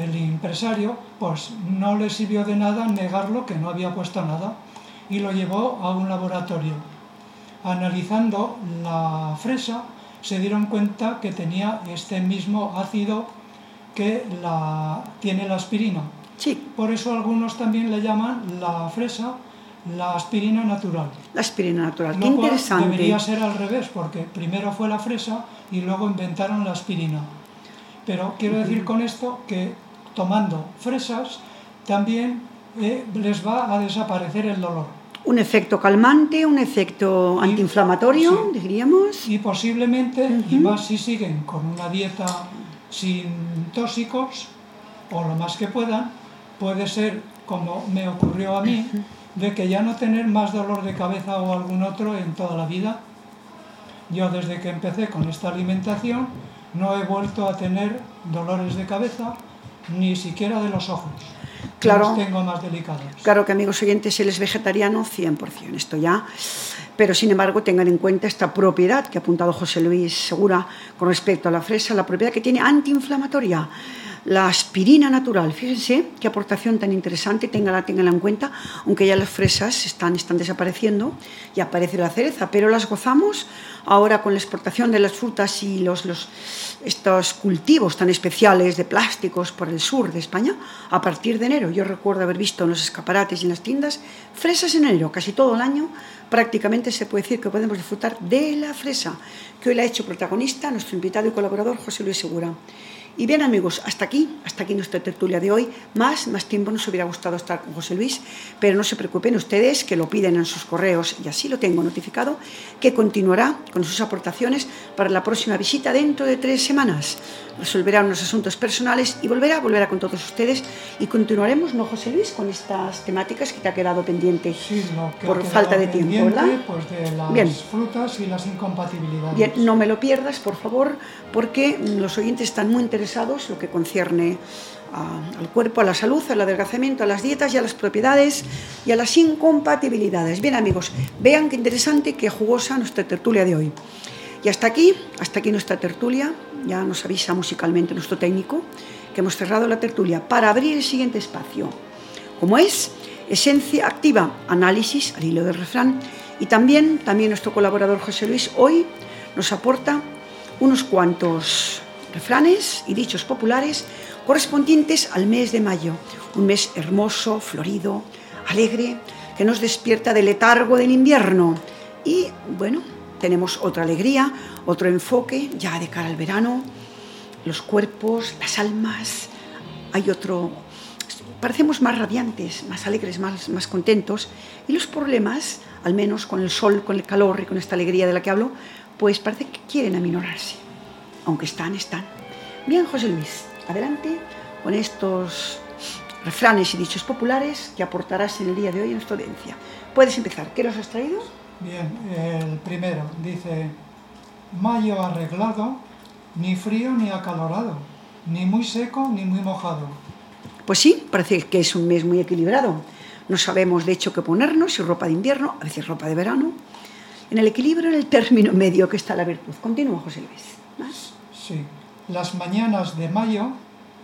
el, el empresario pues no le sirvió de nada negarlo que no había puesto nada y lo llevó a un laboratorio analizando la fresa se dieron cuenta que tenía este mismo ácido que la, tiene la aspirina. Sí, Por eso algunos también le llaman la fresa la aspirina natural. La aspirina natural, qué interesante. Debería ser al revés, porque primero fue la fresa y luego inventaron la aspirina. Pero quiero decir con esto que tomando fresas también eh, les va a desaparecer el dolor. Un efecto calmante, un efecto Y- antiinflamatorio, sí. diríamos. Y posiblemente, y más si siguen con una dieta sin tóxicos, o lo más que puedan, puede ser, como me ocurrió a mí, de que ya no tener más dolor de cabeza o algún otro en toda la vida. Yo desde que empecé con esta alimentación no he vuelto a tener dolores de cabeza, ni siquiera de los ojos. Claro. Los tengo más delicados. Claro que amigos oyentes, él es vegetariano 100%, esto ya. Pero sin embargo tengan en cuenta esta propiedad que ha apuntado José Luis Segura con respecto a la fresa, la propiedad que tiene antiinflamatoria. La aspirina natural, fíjense qué aportación tan interesante, ténganla, ténganla en cuenta, aunque ya las fresas están, están desapareciendo y aparece la cereza, pero las gozamos ahora con la exportación de las frutas y los, los, estos cultivos tan especiales de plásticos por el sur de España a partir de enero. Yo recuerdo haber visto en los escaparates y en las tiendas fresas en enero, casi todo el año prácticamente se puede decir que podemos disfrutar de la fresa, que hoy la ha hecho protagonista nuestro invitado y colaborador José Luis Segura. Y bien amigos, hasta aquí, hasta aquí nuestra tertulia de hoy. Más, más tiempo nos hubiera gustado estar con José Luis, pero no se preocupen ustedes que lo piden en sus correos y así lo tengo notificado, que continuará con sus aportaciones para la próxima visita dentro de tres semanas. Resolverá unos asuntos personales y volverá, volverá con todos ustedes y continuaremos, ¿no José Luis? Con estas temáticas que te ha quedado pendiente Sí, lo que por falta de tiempo, ¿verdad? Pues de las Bien. frutas y las incompatibilidades. Bien, no me lo pierdas, por favor, porque los oyentes están muy interesados lo que concierne a- al cuerpo, a la salud, al adelgazamiento, a las dietas y a las propiedades y a las incompatibilidades. Bien, amigos, vean qué interesante, qué jugosa nuestra tertulia de hoy. Y hasta aquí, hasta aquí nuestra tertulia. Ya nos avisa musicalmente nuestro técnico que hemos cerrado la tertulia para abrir el siguiente espacio como es Esencia Activa, análisis al hilo del refrán. Y también, también nuestro colaborador José Luis hoy nos aporta unos cuantos refranes y dichos populares correspondientes al mes de mayo, un mes hermoso, florido, alegre, que nos despierta del letargo del invierno. Y bueno, tenemos otra alegría, otro enfoque ya de cara al verano, los cuerpos, las almas, hay otro parecemos más radiantes, más alegres, más, más contentos. Y los problemas, al menos con el sol, con el calor y con esta alegría de la que hablo, pues parece que quieren aminorarse. Aunque están, están. Bien, José Luis, adelante con estos refranes y dichos populares que aportarás en el día de hoy a nuestra audiencia. Puedes empezar. ¿Qué nos has traído? Bien, el primero dice, mayo arreglado, ni frío ni acalorado, ni muy seco ni muy mojado. Pues sí, parece que es un mes muy equilibrado. No sabemos de hecho qué ponernos, si ropa de invierno, a veces ropa de verano. En el equilibrio, en el término medio que está la virtud. Continúa, José Luis. ¿Más? Sí, las mañanas de mayo,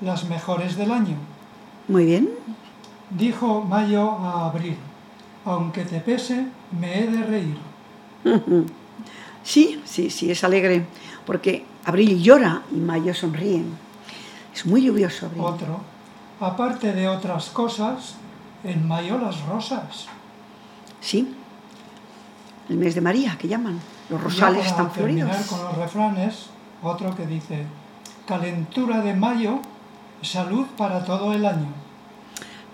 las mejores del año. Muy bien. Dijo mayo a abril, aunque te pese, me he de reír. Sí, sí, sí, es alegre, porque abril llora y mayo sonríe. Es muy lluvioso abril. Otro, aparte de otras cosas, en mayo las rosas. Sí, el mes de María, que llaman. Los rosales están terminar floridos. con los refranes, otro que dice, calentura de mayo, salud para todo el año.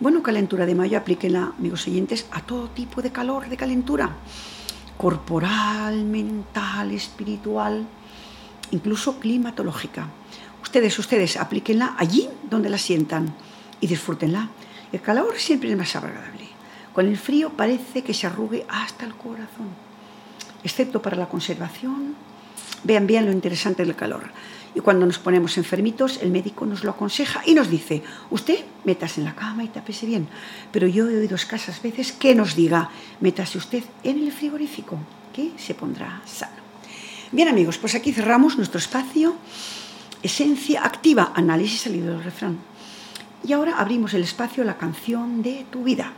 Bueno, calentura de mayo, aplíquenla, amigos oyentes, a todo tipo de calor, de calentura. Corporal, mental, espiritual, incluso climatológica. Ustedes, ustedes, aplíquenla allí donde la sientan y disfrútenla. El calor siempre es más agradable. Con el frío parece que se arrugue hasta el corazón. Excepto para la conservación. Vean bien lo interesante del calor. Y cuando nos ponemos enfermitos, el médico nos lo aconseja y nos dice, usted métase en la cama y tápese bien. Pero yo he oído escasas veces que nos diga, métase usted en el frigorífico, que se pondrá sano. Bien amigos, pues aquí cerramos nuestro espacio. Esencia activa, análisis salido del refrán. Y ahora abrimos el espacio la canción de tu vida.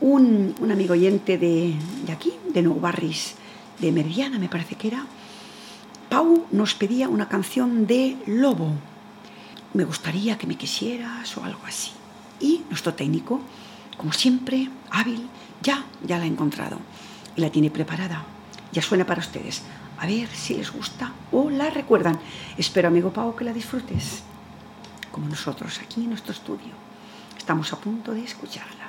Un, un amigo oyente de, de aquí, de Nou Barris, de Meridiana, me parece que era, Pau nos pedía una canción de Lobo. Me gustaría que me quisieras o algo así. Y nuestro técnico como siempre, hábil, ya, ya la ha encontrado y la tiene preparada. Ya suena para ustedes. A ver si les gusta o la recuerdan. Espero, amigo Pau, que la disfrutes, como nosotros aquí en nuestro estudio. Estamos a punto de escucharla.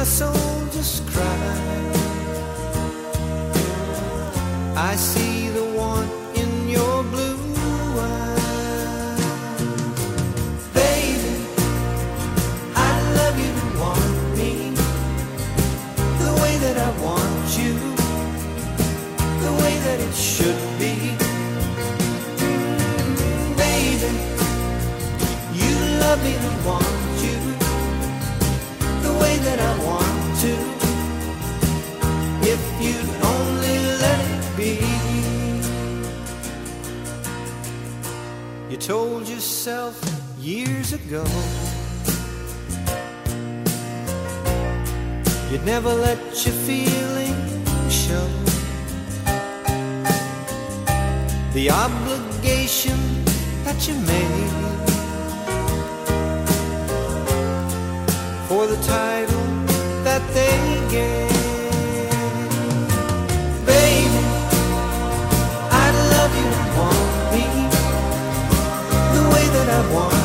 My soul just cried. I see the want in your blue eyes. Baby, I love you to want me the way that I want you, the way that it should be. Baby, you love me the way that I want to. If you'd only let it be. You told yourself years ago you'd never let your feelings show. The obligation that you made for the title that they gave. Baby, I love you and want me the way that I want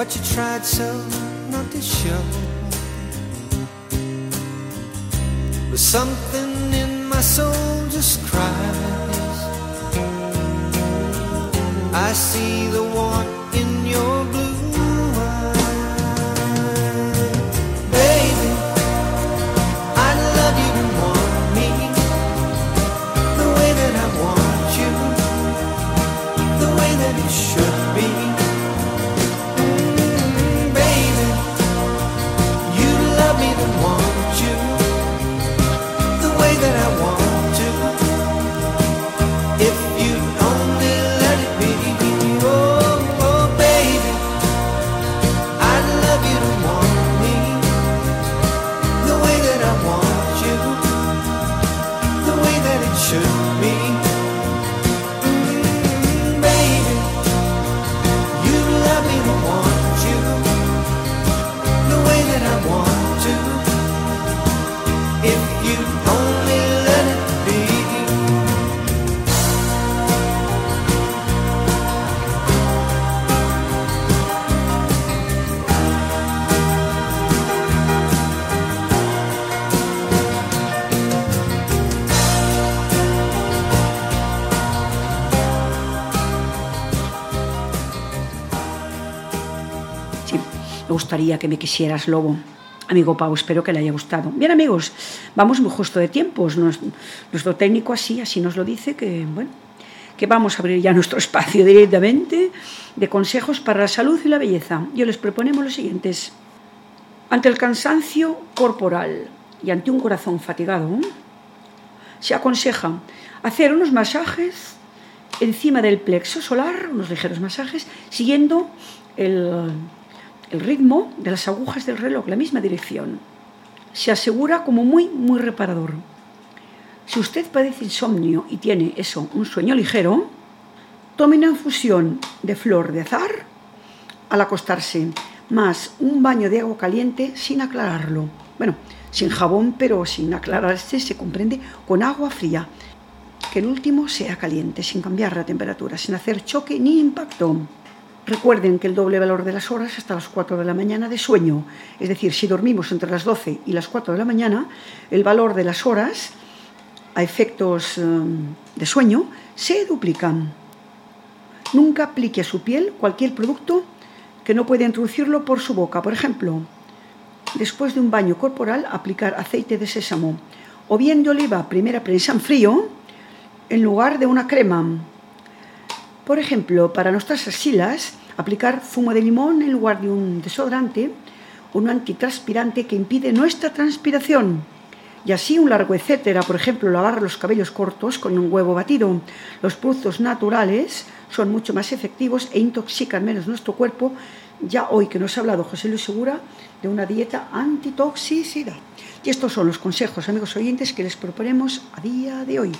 what you tried so not to show. But something in my soul just cries. I see the want in your blue que me quisieras, Lobo. Amigo Pau, espero que le haya gustado. Bien, amigos, vamos muy justo de tiempos. Nues- Nuestro técnico así, así nos lo dice, que bueno, que vamos a abrir ya nuestro espacio directamente de consejos para la salud y la belleza. Yo les proponemos los siguientes. Ante el cansancio corporal y ante un corazón fatigado, se aconseja hacer unos masajes encima del plexo solar, unos ligeros masajes, siguiendo el, el ritmo de las agujas del reloj, la misma dirección. Se asegura como muy, muy reparador. Si usted padece insomnio y tiene eso, un sueño ligero, tome una infusión de flor de azar al acostarse, más un baño de agua caliente sin aclararlo. Bueno, sin jabón, pero sin aclararse, se comprende con agua fría. Que el último sea caliente, sin cambiar la temperatura, sin hacer choque ni impacto. Recuerden que el doble valor de las horas hasta las 4 de la mañana de sueño. Es decir, si dormimos entre las 12 y las 4 de la mañana, el valor de las horas a efectos eh, de sueño se duplican. Nunca aplique a su piel cualquier producto que no pueda introducirlo por su boca. Por ejemplo, después de un baño corporal, aplicar aceite de sésamo o bien de oliva, primera prensa en frío, en lugar de una crema. Por ejemplo, para nuestras axilas, aplicar zumo de limón en lugar de un desodorante un antitranspirante que impide nuestra transpiración. Y así un largo etcétera, por ejemplo, lavar los cabellos cortos con un huevo batido. Los productos naturales son mucho más efectivos e intoxican menos nuestro cuerpo. Ya hoy que nos ha hablado José Luis Segura de una dieta antitoxicidad. Y estos son los consejos, amigos oyentes, que les proponemos a día de hoy.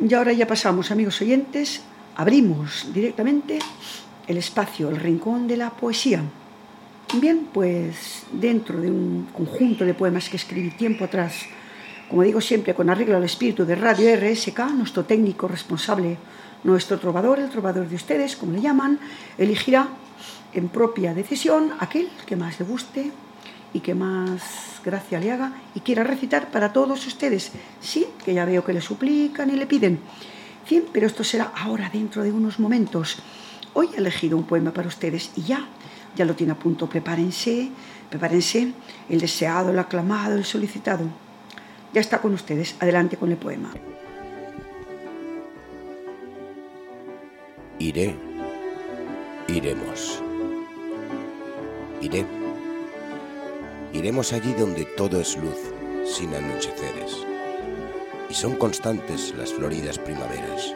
Y ahora ya pasamos, amigos oyentes, abrimos directamente el espacio, el rincón de la poesía. Bien, pues dentro de un conjunto de poemas que escribí tiempo atrás, como digo siempre, con arreglo al espíritu de Radio RSK, nuestro técnico responsable, nuestro trovador, el trovador de ustedes, como le llaman, elegirá en propia decisión aquel que más le guste y que más gracia le haga y quiera recitar para todos ustedes. Sí, que ya veo que le suplican y le piden. Bien, pero esto será ahora, dentro de unos momentos. Hoy he elegido un poema para ustedes y ya, ya lo tiene a punto. Prepárense, prepárense el deseado, el aclamado, el solicitado. Ya está con ustedes. Adelante con el poema. Iré, iremos. Iré. Iremos allí donde todo es luz, sin anocheceres. Y son constantes las floridas primaveras,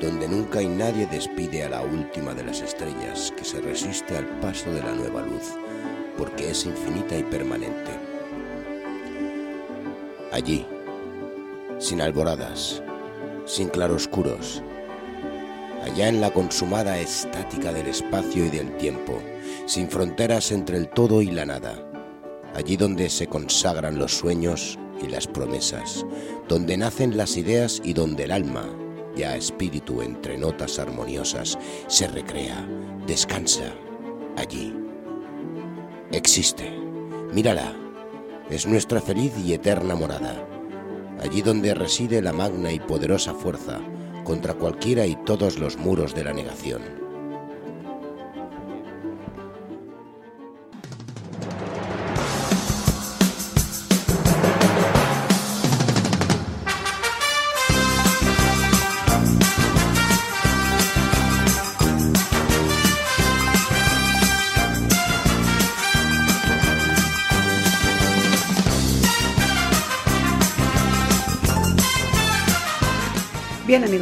donde nunca hay nadie despide a la última de las estrellas que se resiste al paso de la nueva luz, porque es infinita y permanente. Allí, sin alboradas, sin claroscuros, allá en la consumada estática del espacio y del tiempo, sin fronteras entre el todo y la nada, allí donde se consagran los sueños y las promesas, donde nacen las ideas y donde el alma, ya espíritu entre notas armoniosas, se recrea, descansa, allí. Existe, mírala, es nuestra feliz y eterna morada, allí donde reside la magna y poderosa fuerza contra cualquiera y todos los muros de la negación.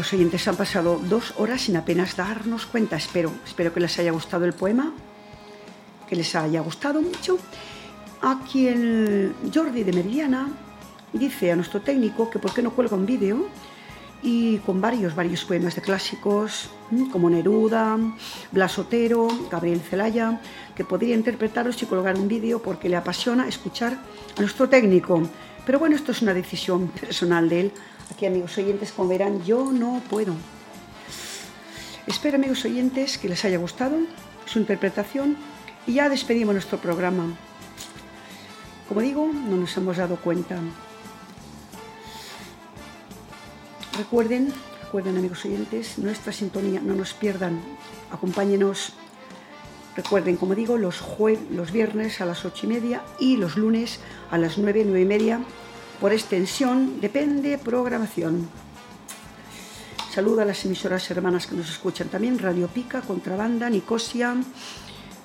Amigos oyentes, han pasado dos horas sin apenas darnos cuenta. Espero, espero que les haya gustado el poema, que les haya gustado mucho. Aquí el Jordi de Meridiana dice a nuestro técnico que por qué no cuelga un vídeo y con varios, varios poemas de clásicos mm, como Neruda, Blas Otero, Gabriel Celaya, que podría interpretarlos y colgar un vídeo porque le apasiona escuchar a nuestro técnico. Pero bueno, esto es una decisión personal de él. Aquí, amigos oyentes, como verán, yo no puedo. Espero, amigos oyentes, que les haya gustado su interpretación y ya despedimos nuestro programa. Como digo, no nos hemos dado cuenta. Recuerden, recuerden, amigos oyentes, nuestra sintonía, no nos pierdan. Acompáñenos. Recuerden, como digo, los, jue los viernes a las ocho y media y los lunes a las nueve, nueve y media por extensión, depende programación. Saluda a las emisoras hermanas que nos escuchan también, Radio Pica, Contrabanda, Nicosia,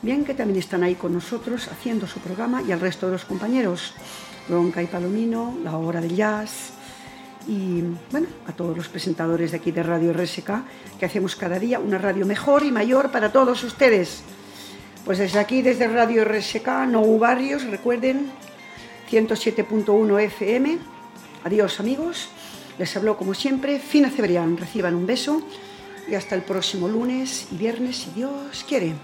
bien que también están ahí con nosotros haciendo su programa y al resto de los compañeros, Bronca y Palomino, La Hora del Jazz y bueno, a todos los presentadores de aquí de Radio RSK que hacemos cada día una radio mejor y mayor para todos ustedes. Pues desde aquí, desde Radio RSK, No Barrios, recuerden 107.1 FM. Adiós amigos. Les habló como siempre Fina Cebrián. Reciban un beso y hasta el próximo lunes y viernes si Dios quiere.